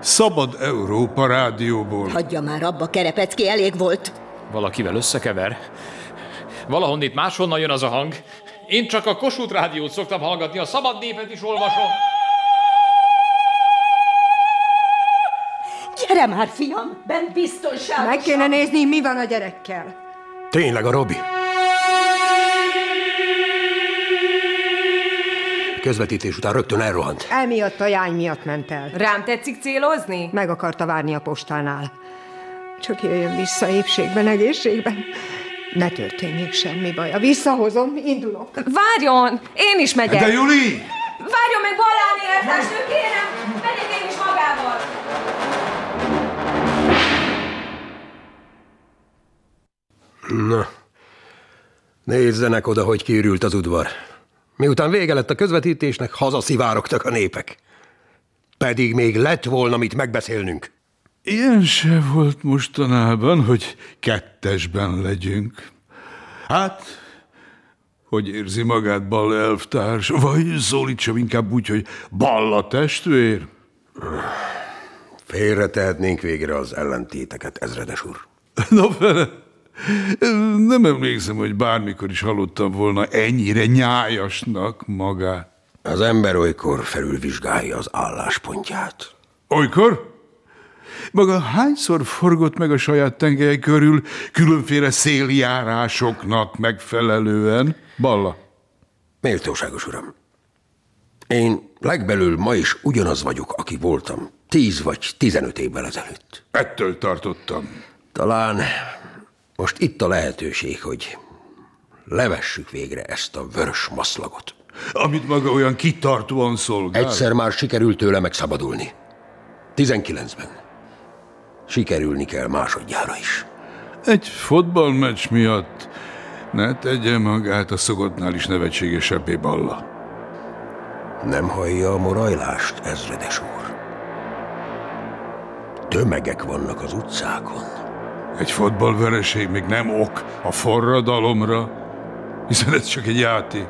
Speaker 6: Szabad Európa rádióból.
Speaker 2: Hagyja már abba, Kerepecki, elég volt.
Speaker 5: Valakivel összekever. Valahonnét máshonnan jön az a hang. Én csak a Kossuth rádiót szoktam hallgatni, a szabad népet is olvasom.
Speaker 2: Gyere már, fiam, bent biztonságosan.
Speaker 7: Meg kéne nézni, mi van a gyerekkel.
Speaker 4: Tényleg a Robi. Közvetítés után rögtön elrohant.
Speaker 7: Emiatt a jány miatt ment el.
Speaker 11: Rám tetszik célozni?
Speaker 7: Meg akarta várni a postánál. Csak jöjjön vissza épségben, egészségben. Ne történjék semmi baj. Visszahozom, indulok.
Speaker 11: Várjon! Én is megyek.
Speaker 6: De Juli!
Speaker 11: Várjon meg Balláni eltársnő, kérem! Megyek én is magával!
Speaker 4: Na, nézzenek oda, hogy kiürült az udvar. Miután vége lett a közvetítésnek, hazaszivárogtak a népek. Pedig még lett volna mit megbeszélnünk.
Speaker 6: Ilyen se volt mostanában, hogy kettesben legyünk. Hát, hogy érzi magát Balla elvtárs, vagy szólítsam inkább úgy, hogy Balla testvér?
Speaker 4: Félretehetnénk végre az ellentéteket, ezredes úr. (laughs)
Speaker 6: Na fele, nem emlékszem, hogy bármikor is hallottam volna ennyire nyájasnak magát.
Speaker 4: Az ember olykor felülvizsgálja az álláspontját.
Speaker 6: Olykor? Maga hányszor forgott meg a saját tengely körül különféle széljárásoknak megfelelően? Balla.
Speaker 4: Méltóságos uram, én legbelül ma is ugyanaz vagyok, aki voltam tíz vagy tizenöt évvel ezelőtt.
Speaker 6: Ettől tartottam.
Speaker 4: Talán most itt a lehetőség, hogy levessük végre ezt a vörös maszlagot.
Speaker 6: Amit maga olyan kitartóan szolgál.
Speaker 4: Egyszer már sikerült tőle megszabadulni. 19-ben. Sikerülni kell másodjára is.
Speaker 6: Egy fotballmeccs miatt ne tegye magát a szokottnál is nevetségesebbé balla.
Speaker 4: Nem hallja a morajlást, ezredes úr. Tömegek vannak az utcákon.
Speaker 6: Egy fotballvereség még nem ok a forradalomra, hiszen ez csak egy játék.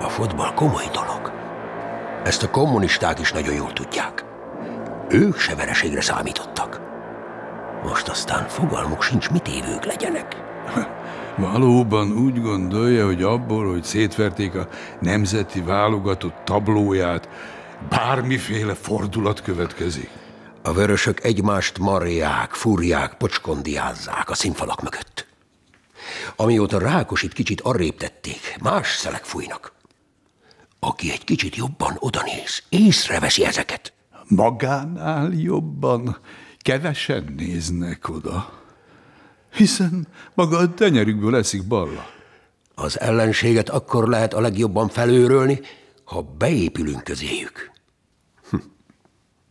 Speaker 4: A fotball komoly dolog. Ezt a kommunisták is nagyon jól tudják. Ők se vereségre számítottak. Most aztán fogalmuk sincs, mit évők legyenek. (laughs)
Speaker 6: Valóban úgy gondolja, hogy abból, hogy szétverték a nemzeti válogatott tablóját, bármiféle fordulat következik.
Speaker 4: A vörösök egymást marják, furják, pocskondiázzák a színfalak mögött. Amióta Rákosit kicsit arrébb tették, más szelek fújnak. Aki egy kicsit jobban odanéz, észreveszi ezeket.
Speaker 6: Magánál jobban kevesen néznek oda, hiszen maga a tenyerükből eszik balla.
Speaker 4: Az ellenséget akkor lehet a legjobban felőrölni, ha beépülünk közéjük.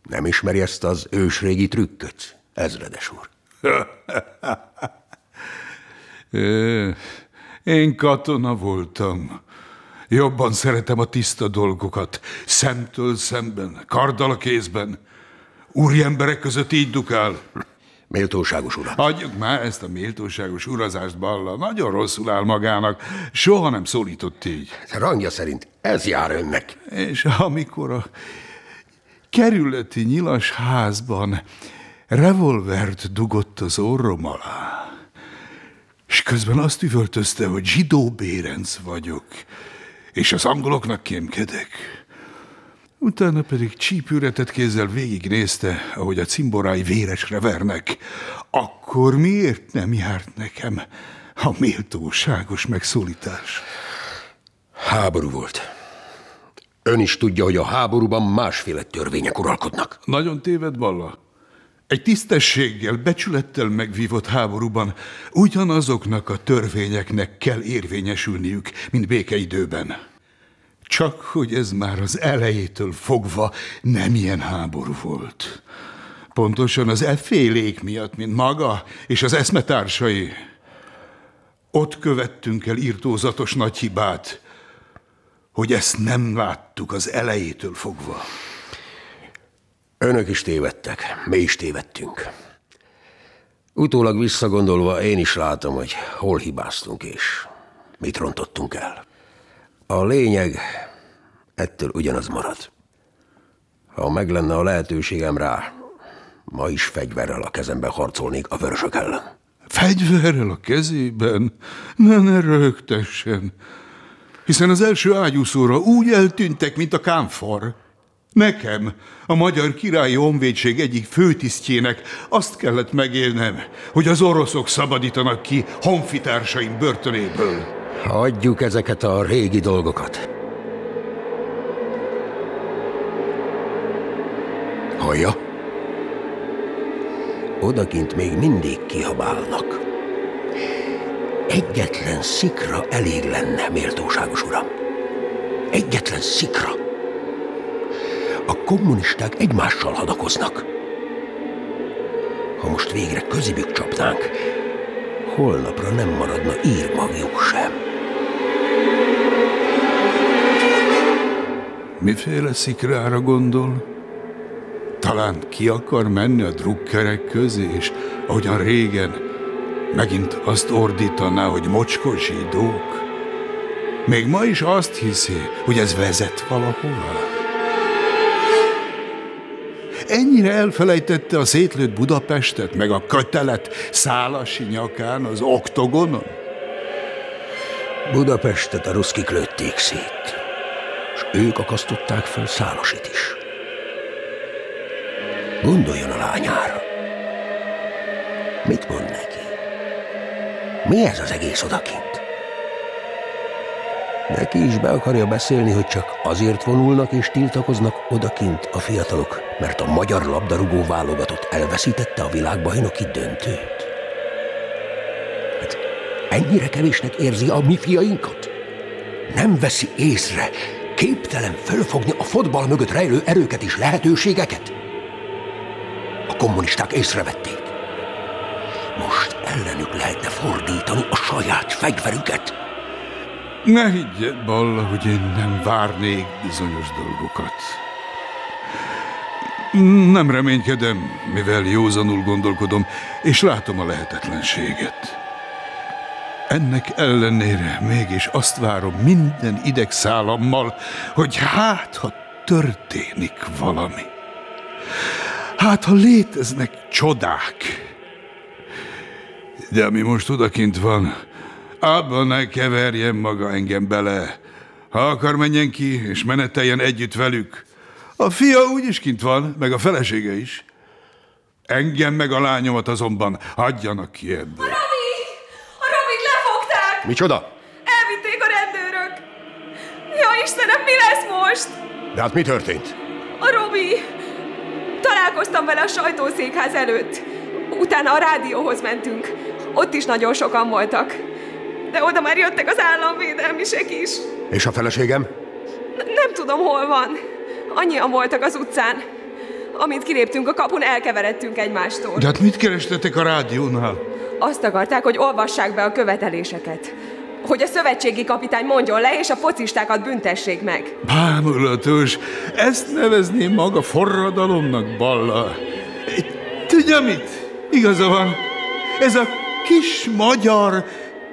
Speaker 4: Nem ismeri ezt az ősrégi trükköt, ezredes úr? (laughs)
Speaker 6: Én katona voltam. Jobban szeretem a tiszta dolgokat, szemtől szemben, karddal a kézben. Úri emberek között így dukál.
Speaker 4: Méltóságos uram.
Speaker 6: Hagyjuk már ezt a méltóságos urazást, Balla. Nagyon rosszul áll magának. Soha nem szólított így.
Speaker 4: Rangja szerint ez jár önnek.
Speaker 6: És amikor a kerületi nyilas házban revolvert dugott az orrom alá, és közben azt üvöltözte, hogy zsidó Bérenc vagyok, és az angoloknak kémkedek. Utána pedig csípőretet kézzel végignézte, ahogy a cimborái véresre vernek. Akkor miért nem járt nekem a méltóságos megszólítás?
Speaker 4: Háború volt. Ön is tudja, hogy a háborúban másféle törvények uralkodnak.
Speaker 6: Nagyon téved, Balla. Egy tisztességgel, becsülettel megvívott háborúban ugyanazoknak a törvényeknek kell érvényesülniük, mint békeidőben. Csak hogy ez már az elejétől fogva nem ilyen háború volt. Pontosan az effélék miatt, mint maga és az eszmetársai. Ott követtünk el írtózatos nagy hibát, hogy ezt nem láttuk az elejétől fogva.
Speaker 4: Önök is tévedtek, mi is tévedtünk. Utólag visszagondolva én is látom, hogy hol hibáztunk és mit rontottunk el. A lényeg ettől ugyanaz marad. Ha meg lenne a lehetőségem rá, ma is fegyverrel a kezemben harcolnék a vörösök ellen.
Speaker 6: Fegyverrel a kezében? Ne, ne rögtessen. Hiszen az első ágyúszóra úgy eltűntek, mint a kámfar. Nekem, a Magyar Királyi Honvédség egyik főtisztjének azt kellett megélnem, hogy az oroszok szabadítanak ki honfitársaim börtönéből.
Speaker 4: Hagyjuk ezeket a régi dolgokat. Hallja? Odakint még mindig kihabálnak. Egyetlen szikra elég lenne, méltóságos uram. Egyetlen szikra. A kommunisták egymással hadakoznak. Ha most végre közibük csapnánk, holnapra nem maradna írmagjuk sem.
Speaker 6: Miféle szikrára gondol? Talán ki akar menni a drukkerek közé, és ahogyan régen megint azt ordítaná, hogy mocskos zsidók? Még ma is azt hiszi, hogy ez vezet valahova? Ennyire elfelejtette a szétlőtt Budapestet, meg a kötelet szálasi nyakán az oktogonon?
Speaker 4: Budapestet a ruszkik lőtték szét, és ők akasztották fel Szálasit is. Gondoljon a lányára. Mit mond? Mi ez az egész odakint? Neki is be akarja beszélni, hogy csak azért vonulnak és tiltakoznak odakint a fiatalok, mert a magyar labdarúgó válogatott elveszítette a világbajnoki döntőt. Hát ennyire kevésnek érzi a mi fiainkat? Nem veszi észre, képtelen fölfogni a fotball mögött rejlő erőket és lehetőségeket? A kommunisták észrevették. Lehetne fordítani a saját fegyverüket.
Speaker 6: Ne higgyed, Balla, hogy én nem várnék bizonyos dolgokat. Nem reménykedem, mivel józanul gondolkodom, és látom a lehetetlenséget. Ennek ellenére mégis azt várom minden idegszálammal, hogy hát, ha történik valami. Hát, ha léteznek csodák. De ami most odakint van, abban ne keverjen maga engem bele. Ha akar, menjen ki, és meneteljen együtt velük. A fia úgyis kint van, meg a felesége is. Engem meg a lányomat azonban hagyjanak ki ebből.
Speaker 11: A Robi! A Robit lefogták!
Speaker 4: Micsoda?
Speaker 11: Elvitték a rendőrök! Ja, Istenem, mi lesz most?
Speaker 4: De hát mi történt?
Speaker 11: A Robi! Találkoztam vele a sajtószékház előtt. Utána a rádióhoz mentünk. Ott is nagyon sokan voltak. De oda már jöttek az államvédelmisek is.
Speaker 4: És a feleségem?
Speaker 11: N- nem tudom, hol van. Annyian voltak az utcán. Amint kiléptünk a kapun, elkeveredtünk egymástól.
Speaker 6: De hát mit kerestetek a rádiónál?
Speaker 11: Azt akarták, hogy olvassák be a követeléseket. Hogy a szövetségi kapitány mondjon le, és a focistákat büntessék meg.
Speaker 6: Bámulatos, ezt nevezném maga forradalomnak, Balla. Tudja mit? Igaza van. Ez a kis magyar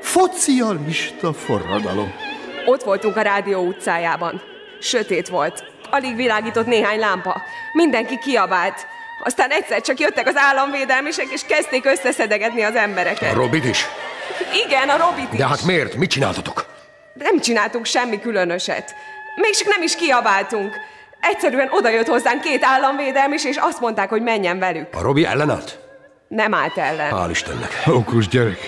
Speaker 6: focialista forradalom.
Speaker 11: Ott voltunk a rádió utcájában. Sötét volt. Alig világított néhány lámpa. Mindenki kiabált. Aztán egyszer csak jöttek az államvédelmisek, és kezdték összeszedegetni az embereket.
Speaker 4: A Robit is?
Speaker 11: Igen, a Robit is.
Speaker 4: De hát miért? Mit csináltatok?
Speaker 11: Nem csináltunk semmi különöset. Még csak nem is kiabáltunk. Egyszerűen odajött hozzánk két államvédelmis, és azt mondták, hogy menjen velük.
Speaker 4: A Robi ellenállt?
Speaker 11: Nem állt ellen.
Speaker 4: Hál' Istennek.
Speaker 6: Okos gyerek.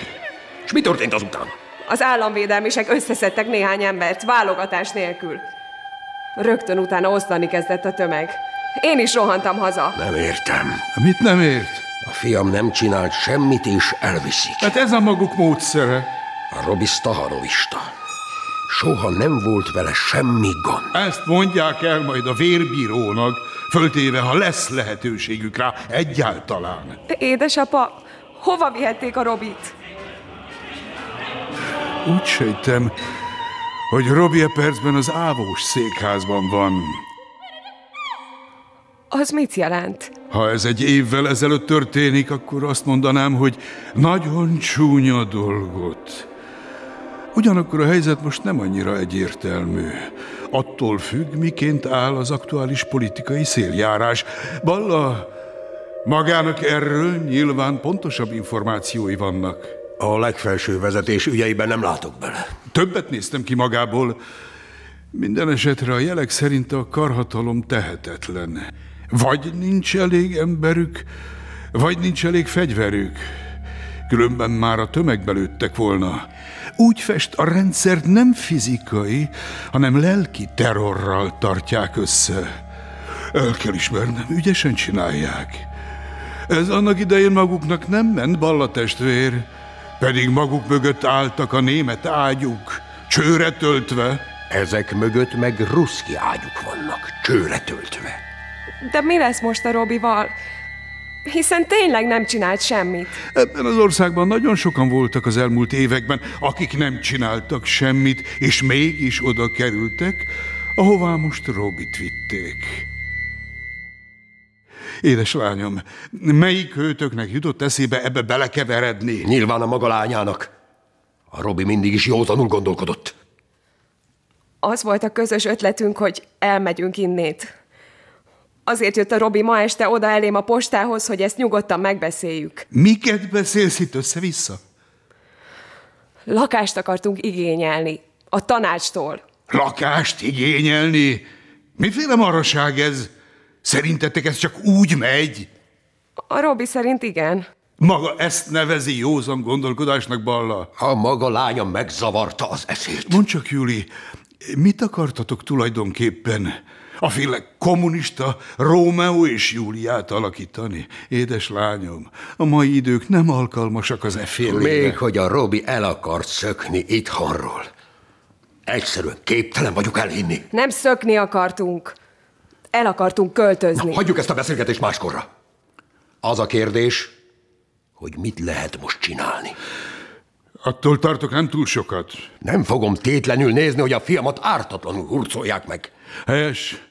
Speaker 4: És mi történt azután?
Speaker 11: Az államvédelmisek összeszedtek néhány embert, válogatás nélkül. Rögtön utána osztani kezdett a tömeg. Én is rohantam haza.
Speaker 4: Nem értem.
Speaker 6: Mit nem ért?
Speaker 4: A fiam nem csinált semmit, és elviszik.
Speaker 6: Hát ez a maguk módszere.
Speaker 4: A Robi Stahanovista. Soha nem volt vele semmi gond.
Speaker 6: Ezt mondják el majd a vérbírónak, föltéve, ha lesz lehetőségük rá egyáltalán.
Speaker 11: Édesapa, hova vihették a Robit?
Speaker 6: Úgy sejtem, hogy Robi e percben az ávós székházban van.
Speaker 11: Az mit jelent?
Speaker 6: Ha ez egy évvel ezelőtt történik, akkor azt mondanám, hogy nagyon csúnya dolgot. Ugyanakkor a helyzet most nem annyira egyértelmű. Attól függ, miként áll az aktuális politikai széljárás. Balla, magának erről nyilván pontosabb információi vannak.
Speaker 4: A legfelső vezetés ügyeiben nem látok bele.
Speaker 6: Többet néztem ki magából. Minden esetre a jelek szerint a karhatalom tehetetlen. Vagy nincs elég emberük, vagy nincs elég fegyverük. Különben már a tömegbe lőttek volna. Úgy fest, a rendszert nem fizikai, hanem lelki terrorral tartják össze. El kell ismernem, ügyesen csinálják. Ez annak idején maguknak nem ment, Balla testvér, pedig maguk mögött álltak a német ágyuk, csőre töltve.
Speaker 4: Ezek mögött meg ruszki ágyuk vannak, csőre töltve.
Speaker 11: De mi lesz most a Robival? Hiszen tényleg nem csinált semmit.
Speaker 6: Ebben az országban nagyon sokan voltak az elmúlt években, akik nem csináltak semmit, és mégis oda kerültek, ahová most Robit vitték. Édes lányom, melyik hőtöknek jutott eszébe ebbe belekeveredni?
Speaker 4: Nyilván a maga lányának. A Robi mindig is józanul gondolkodott.
Speaker 11: Az volt a közös ötletünk, hogy elmegyünk innét. Azért jött a Robi ma este oda elém a postához, hogy ezt nyugodtan megbeszéljük.
Speaker 6: Miket beszélsz itt össze-vissza?
Speaker 11: Lakást akartunk igényelni. A tanácstól.
Speaker 6: Lakást igényelni? Miféle maraság ez? Szerintetek ez csak úgy megy?
Speaker 11: A Robi szerint igen.
Speaker 6: Maga ezt nevezi józan gondolkodásnak, Balla?
Speaker 4: A maga lánya megzavarta az eszét.
Speaker 6: Mondd csak, Júli, mit akartatok tulajdonképpen? A féle kommunista Rómeó és Júliát alakítani? Édes lányom, a mai idők nem alkalmasak az effélére.
Speaker 4: Még hogy a Robi el akart szökni itthonról. Egyszerűen képtelen vagyok elhinni.
Speaker 11: Nem szökni akartunk. El akartunk költözni.
Speaker 4: Na, hagyjuk ezt a beszélgetést máskorra. Az a kérdés, hogy mit lehet most csinálni.
Speaker 6: Attól tartok nem túl sokat.
Speaker 4: Nem fogom tétlenül nézni, hogy a fiamat ártatlanul hurcolják meg.
Speaker 6: Helyes.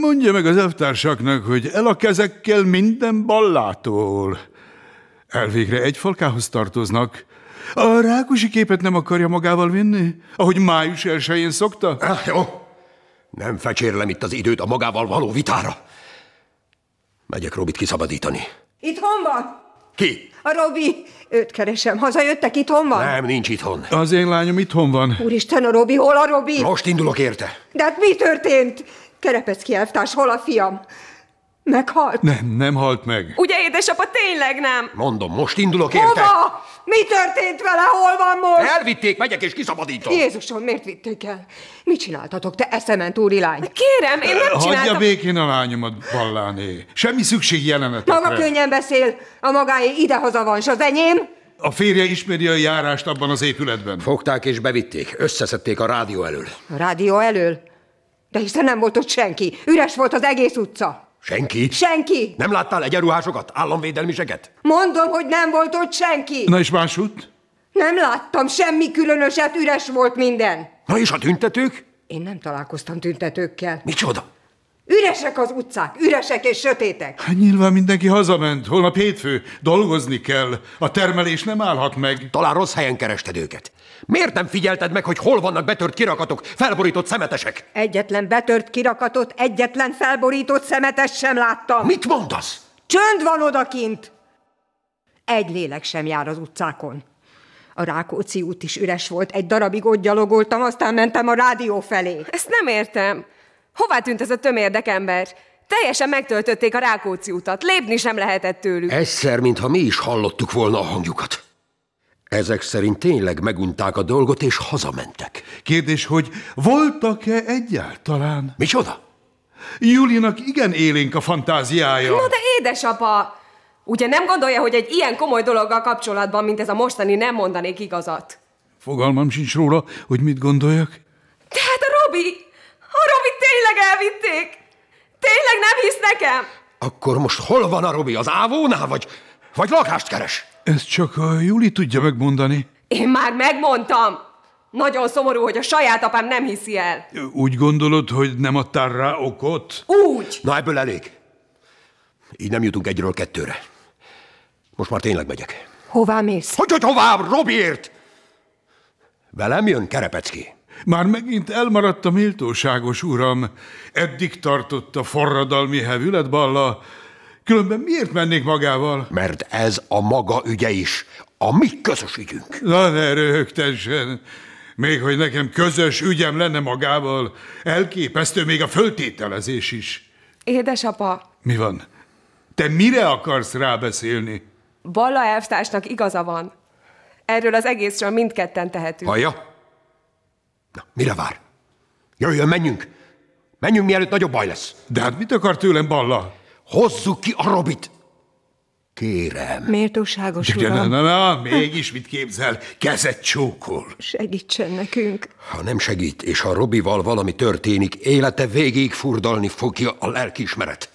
Speaker 6: Mondja meg az elvtársaknak, hogy el a kezekkel minden ballától. Elvégre egy falkához tartoznak. A rákosi képet nem akarja magával vinni? Ahogy május elsőjén szokta?
Speaker 4: Ah, jó. Nem fecsérlem itt az időt a magával való vitára. Megyek Robit kiszabadítani.
Speaker 7: Itthon van?
Speaker 4: Ki?
Speaker 7: A Robi. Őt keresem. Hazajöttek, itthon van?
Speaker 4: Nem, nincs itthon.
Speaker 6: Az én lányom itthon van.
Speaker 7: Úristen, a Robi, hol a Robi?
Speaker 4: Most indulok érte.
Speaker 7: De hát mi történt? Kerepecki elvtárs, hol a fiam? Meghalt?
Speaker 6: Nem, nem halt meg.
Speaker 11: Ugye, édesapa, tényleg nem?
Speaker 4: Mondom, most indulok érte.
Speaker 7: Hova? Mi történt vele? Hol van most?
Speaker 4: Elvitték, megyek és kiszabadítom.
Speaker 7: Jézusom, miért vitték el? Mit csináltatok, te eszement úri lány?
Speaker 11: Kérem, én nem
Speaker 6: Hagyja
Speaker 11: csináltam...
Speaker 6: békén a lányomat, Balláné. Semmi szükség jelenetekre.
Speaker 7: Maga könnyen beszél, a magáé idehaza van, s az enyém?
Speaker 6: A férje ismeri a járást abban az épületben.
Speaker 4: Fogták és bevitték, összeszedték a rádió elől.
Speaker 7: A rádió elől? De hiszen nem volt ott senki. Üres volt az egész utca.
Speaker 4: Senki?
Speaker 7: Senki!
Speaker 4: Nem láttál egyenruhásokat, államvédelmiseket?
Speaker 7: Mondom, hogy nem volt ott senki.
Speaker 6: Na és másút?
Speaker 7: Nem láttam semmi különöset, üres volt minden.
Speaker 4: Na és a tüntetők?
Speaker 7: Én nem találkoztam tüntetőkkel.
Speaker 4: Micsoda?
Speaker 7: Üresek az utcák, üresek és sötétek.
Speaker 6: Hát nyilván mindenki hazament. Holnap hétfő. Dolgozni kell. A termelés nem állhat meg.
Speaker 4: Talán rossz helyen kerested őket. Miért nem figyelted meg, hogy hol vannak betört kirakatok, felborított szemetesek?
Speaker 7: Egyetlen betört kirakatot, egyetlen felborított szemetes sem láttam.
Speaker 4: Mit mondasz?
Speaker 7: Csönd van odakint! Egy lélek sem jár az utcákon. A Rákóczi út is üres volt, egy darabig ott gyalogoltam, aztán mentem a rádió felé.
Speaker 11: Ezt nem értem. Hová tűnt ez a tömérdek ember? Teljesen megtöltötték a Rákóczi utat, lépni sem lehetett tőlük.
Speaker 4: Egyszer, mintha mi is hallottuk volna a hangjukat. Ezek szerint tényleg megunták a dolgot, és hazamentek.
Speaker 6: Kérdés, hogy voltak-e egyáltalán?
Speaker 4: Micsoda?
Speaker 6: Julinak igen élénk a fantáziája.
Speaker 11: Na de édesapa! Ugye nem gondolja, hogy egy ilyen komoly dologgal kapcsolatban, mint ez a mostani, nem mondanék igazat?
Speaker 6: Fogalmam sincs róla, hogy mit gondoljak.
Speaker 11: Tehát a Robi, a Robi tényleg elvitték! Tényleg nem hisz nekem?
Speaker 4: Akkor most hol van a Robi? Az ávónál, vagy, vagy lakást keres?
Speaker 6: Ezt csak a Juli tudja megmondani.
Speaker 11: Én már megmondtam. Nagyon szomorú, hogy a saját apám nem hiszi el.
Speaker 6: Úgy gondolod, hogy nem adtál rá okot?
Speaker 11: Úgy!
Speaker 4: Na ebből elég. Így nem jutunk egyről kettőre. Most már tényleg megyek.
Speaker 7: Hová mész?
Speaker 4: Hogy, hogy hová? Robiért! Velem jön Kerepecki.
Speaker 6: Már megint elmaradt a méltóságos uram. Eddig tartott a forradalmi hevület, Balla. Különben miért mennék magával?
Speaker 4: Mert ez a maga ügye is. A mi közös ügyünk.
Speaker 6: Na ne röhögtessen. Még hogy nekem közös ügyem lenne magával, elképesztő még a föltételezés is.
Speaker 11: Édesapa,
Speaker 6: Mi van? Te mire akarsz rábeszélni?
Speaker 11: Balla elvtársnak igaza van. Erről az egészről mindketten tehetünk.
Speaker 4: Hallja? Na, mire vár? Jöjjön, menjünk! Menjünk, mielőtt nagyobb baj lesz.
Speaker 6: De hát mit akar tőlem Balla?
Speaker 4: Hozzuk ki a Robit! Kérem.
Speaker 7: Méltóságos
Speaker 6: De, na,
Speaker 7: uram,
Speaker 6: na, na, mégis mit képzel? Kezet csókol.
Speaker 7: segítsen nekünk.
Speaker 4: Ha nem segít, és ha Robival valami történik, élete végig furdalni fogja a lelkiismeret.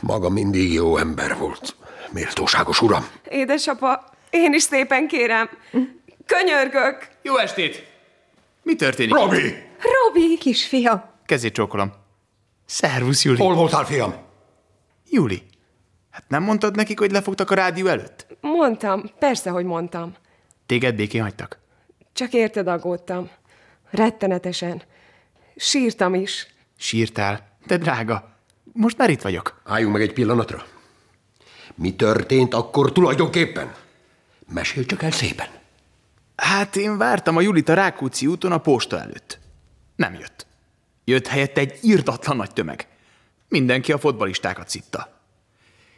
Speaker 4: Maga mindig jó ember volt. Méltóságos uram.
Speaker 11: Édesapa, én is szépen kérem. Könyörgök!
Speaker 8: Jó estét! Mi történik?
Speaker 4: Robi!
Speaker 11: Robi!
Speaker 7: Kisfia,
Speaker 8: Kezét csókolom. Szervusz, Juli.
Speaker 4: Hol voltál, fiam?
Speaker 8: Juli, hát nem mondtad nekik, hogy lefogtak a rádió előtt?
Speaker 11: Mondtam, persze, hogy mondtam.
Speaker 8: Téged békén hagytak.
Speaker 11: Csak érted aggódtam. Rettenetesen. Sírtam is.
Speaker 8: Sírtál. De drága, most már itt vagyok.
Speaker 4: Álljunk meg egy pillanatra. Mi történt akkor tulajdonképpen? Mesélj csak el szépen.
Speaker 8: Hát én vártam a Julit a Rákóczi úton a posta előtt. Nem jött. Jött helyette egy írtatlan nagy tömeg. Mindenki a fotbalistákat szitta.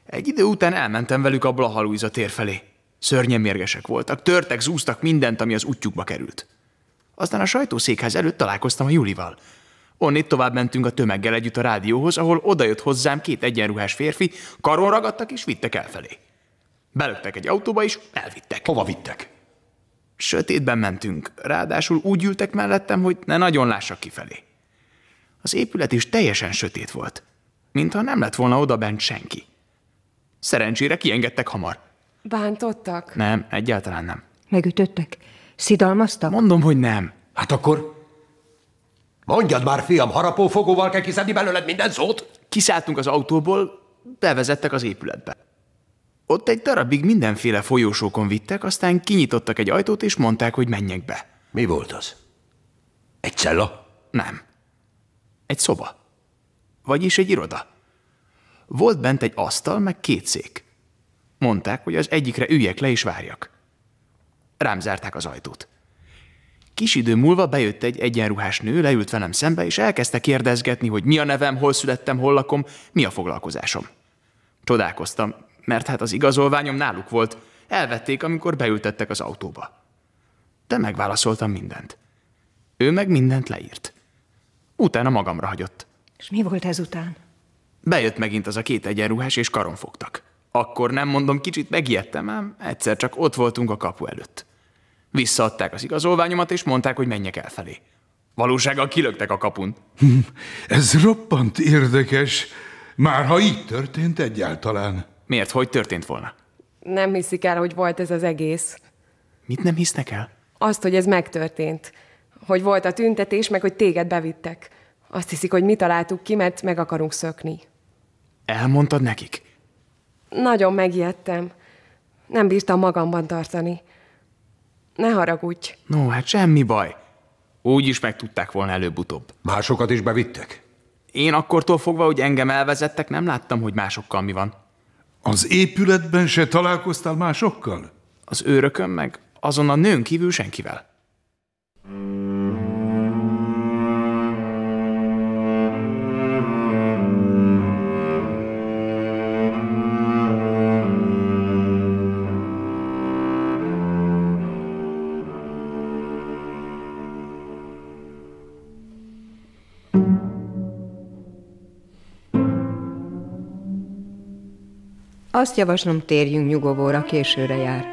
Speaker 8: Egy idő után elmentem velük a Blahalújza tér felé. Szörnyen mérgesek voltak, törtek, zúztak mindent, ami az útjukba került. Aztán a sajtószékház előtt találkoztam a Julival. Onnét tovább mentünk a tömeggel együtt a rádióhoz, ahol odajött hozzám két egyenruhás férfi, karon ragadtak és vittek elfelé. Belöktek egy autóba és elvittek.
Speaker 4: Hova vittek?
Speaker 8: Sötétben mentünk, ráadásul úgy ültek mellettem, hogy ne nagyon lássak kifelé. Az épület is teljesen sötét volt, mintha nem lett volna oda bent senki. Szerencsére kiengedtek hamar.
Speaker 11: Bántottak?
Speaker 8: Nem, egyáltalán nem.
Speaker 7: megütöttek? Szidalmaztak?
Speaker 8: Mondom, hogy nem.
Speaker 4: Hát akkor... Mondjad már, fiam, harapófogóval kell kiszedni belőled minden szót?
Speaker 8: Kiszálltunk az autóból, bevezettek az épületbe. Ott egy darabig mindenféle folyósókon vittek, aztán kinyitottak egy ajtót, és mondták, hogy menjek be.
Speaker 4: Mi volt az? Egy cella?
Speaker 8: Nem. Egy szoba. Vagyis egy iroda. Volt bent egy asztal, meg két szék. Mondták, hogy az egyikre üljek le és várjak. Rám zárták az ajtót. Kis idő múlva bejött egy egyenruhás nő, leült velem szembe, és elkezdte kérdezgetni, hogy mi a nevem, hol születtem, hol lakom, mi a foglalkozásom. Csodálkoztam, mert hát az igazolványom náluk volt. Elvették, amikor beültettek az autóba. De megválaszoltam mindent. Ő meg mindent leírt. Utána magamra hagyott.
Speaker 7: És mi volt ezután?
Speaker 8: Bejött megint az a két egyenruhás, és karon fogtak. Akkor nem mondom, kicsit megijedtem, ám egyszer csak ott voltunk a kapu előtt. Visszaadták az igazolványomat, és mondták, hogy menjek elfelé. Valósággal kilöktek a kapun.
Speaker 6: Ez roppant érdekes. Már ha így történt egyáltalán.
Speaker 8: Miért? Hogy történt volna?
Speaker 11: Nem hiszik el, hogy volt ez az egész.
Speaker 8: Mit nem hisznek el?
Speaker 11: Azt, hogy ez megtörtént. Hogy volt a tüntetés, meg hogy téged bevittek. Azt hiszik, hogy mi találtuk ki, mert meg akarunk szökni.
Speaker 8: Elmondtad nekik?
Speaker 11: Nagyon megijedtem. Nem bírtam magamban tartani. Ne haragudj.
Speaker 8: No, hát semmi baj. Úgy is megtudták volna előbb-utóbb.
Speaker 4: Másokat is bevittek?
Speaker 8: Én akkortól fogva, hogy engem elvezettek, nem láttam, hogy másokkal mi van.
Speaker 6: Az épületben se találkoztál másokkal?
Speaker 8: Az őrökön meg azon a nőn kívül senkivel.
Speaker 7: Azt javaslom, térjünk nyugovóra, későre jár.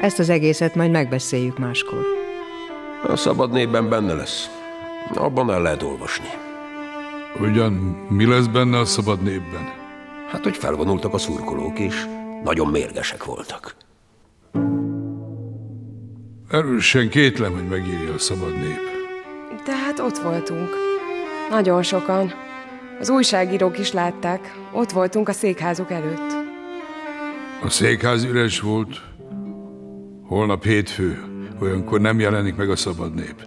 Speaker 7: Ezt az egészet majd megbeszéljük máskor.
Speaker 4: A szabad népben benne lesz. Abban el lehet olvasni.
Speaker 6: Ugyan mi lesz benne a szabad népben?
Speaker 4: Hát, hogy felvonultak a szurkolók is. Nagyon mérgesek voltak.
Speaker 6: Erősen kétlem, hogy megírja a szabad nép.
Speaker 11: De hát ott voltunk. Nagyon sokan. Az újságírók is látták. Ott voltunk a székházuk előtt.
Speaker 6: A székház üres volt. Holnap hétfő. Olyankor nem jelenik meg a szabad nép.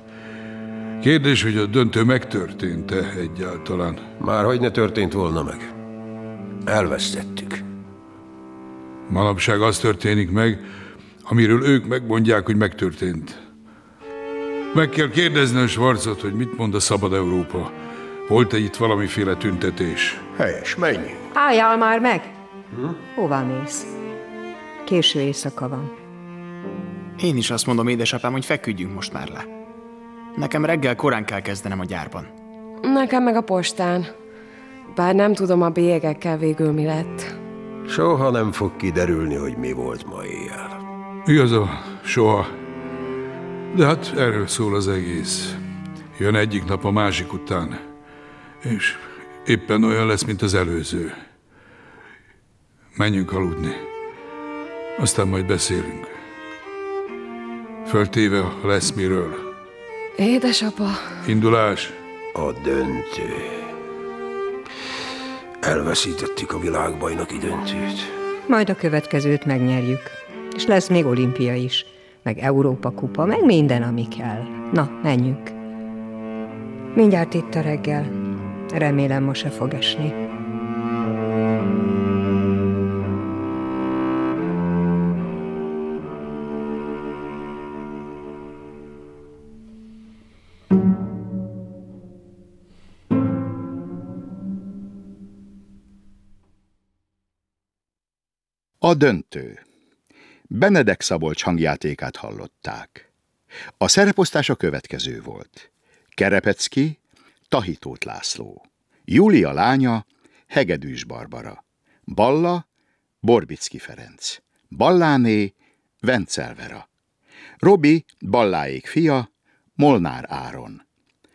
Speaker 6: Kérdés, hogy a döntő megtörtént-e egyáltalán?
Speaker 4: Már hogy ne történt volna meg. Elvesztettük.
Speaker 6: Manapság az történik meg, amiről ők megmondják, hogy megtörtént. Meg kell kérdezni a Svarcot, hogy mit mond a szabad Európa. Volt-e itt valamiféle tüntetés?
Speaker 4: Helyes, menjünk.
Speaker 7: Álljál már meg! Hm? Hová mész? Késő éjszaka van.
Speaker 8: Én is azt mondom, édesapám, hogy feküdjünk most már le. Nekem reggel korán kell kezdenem a gyárban.
Speaker 11: Nekem meg a postán. Bár nem tudom a bélyegekkel végül mi lett.
Speaker 4: Soha nem fog kiderülni, hogy mi volt ma éjjel.
Speaker 6: Igaza, soha. De hát erről szól az egész. Jön egyik nap a másik után, és éppen olyan lesz, mint az előző. Menjünk aludni, aztán majd beszélünk. Föltéve a lesz miről.
Speaker 11: Édesapa.
Speaker 6: Indulás.
Speaker 4: A döntő. Elveszítettük a világbajnoki döntőt.
Speaker 7: Majd a következőt megnyerjük. És lesz még olimpia is, meg Európa kupa, meg minden, ami kell. Na, menjünk. Mindjárt itt a reggel. Remélem, ma se fog esni.
Speaker 1: A döntő. Benedek Szabolcs hangjátékát hallották. A szereposztás a következő volt. Kerepecki, Tahitót László. Júlia lánya, Hegedűs Barbara. Balla, Borbicki Ferenc. Balláné, Vencel Vera. Robi, Balláék fia, Molnár Áron.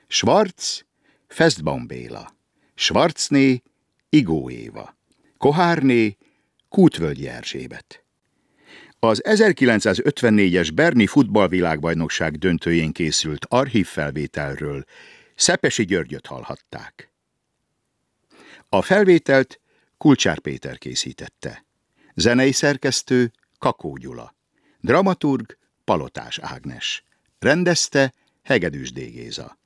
Speaker 1: Schwarz, Festbaum Béla. Schwarzné, Igó Éva. Kohárné, Kútvölgyi Erzsébet. Az 1954-es Berni futballvilágbajnokság döntőjén készült archívfelvételről Szepesi Györgyöt hallhatták. A felvételt Kulcsár Péter készítette. Zenei szerkesztő Kakó Gyula. Dramaturg Palotás Ágnes. Rendezte Hegedűs Dégéza.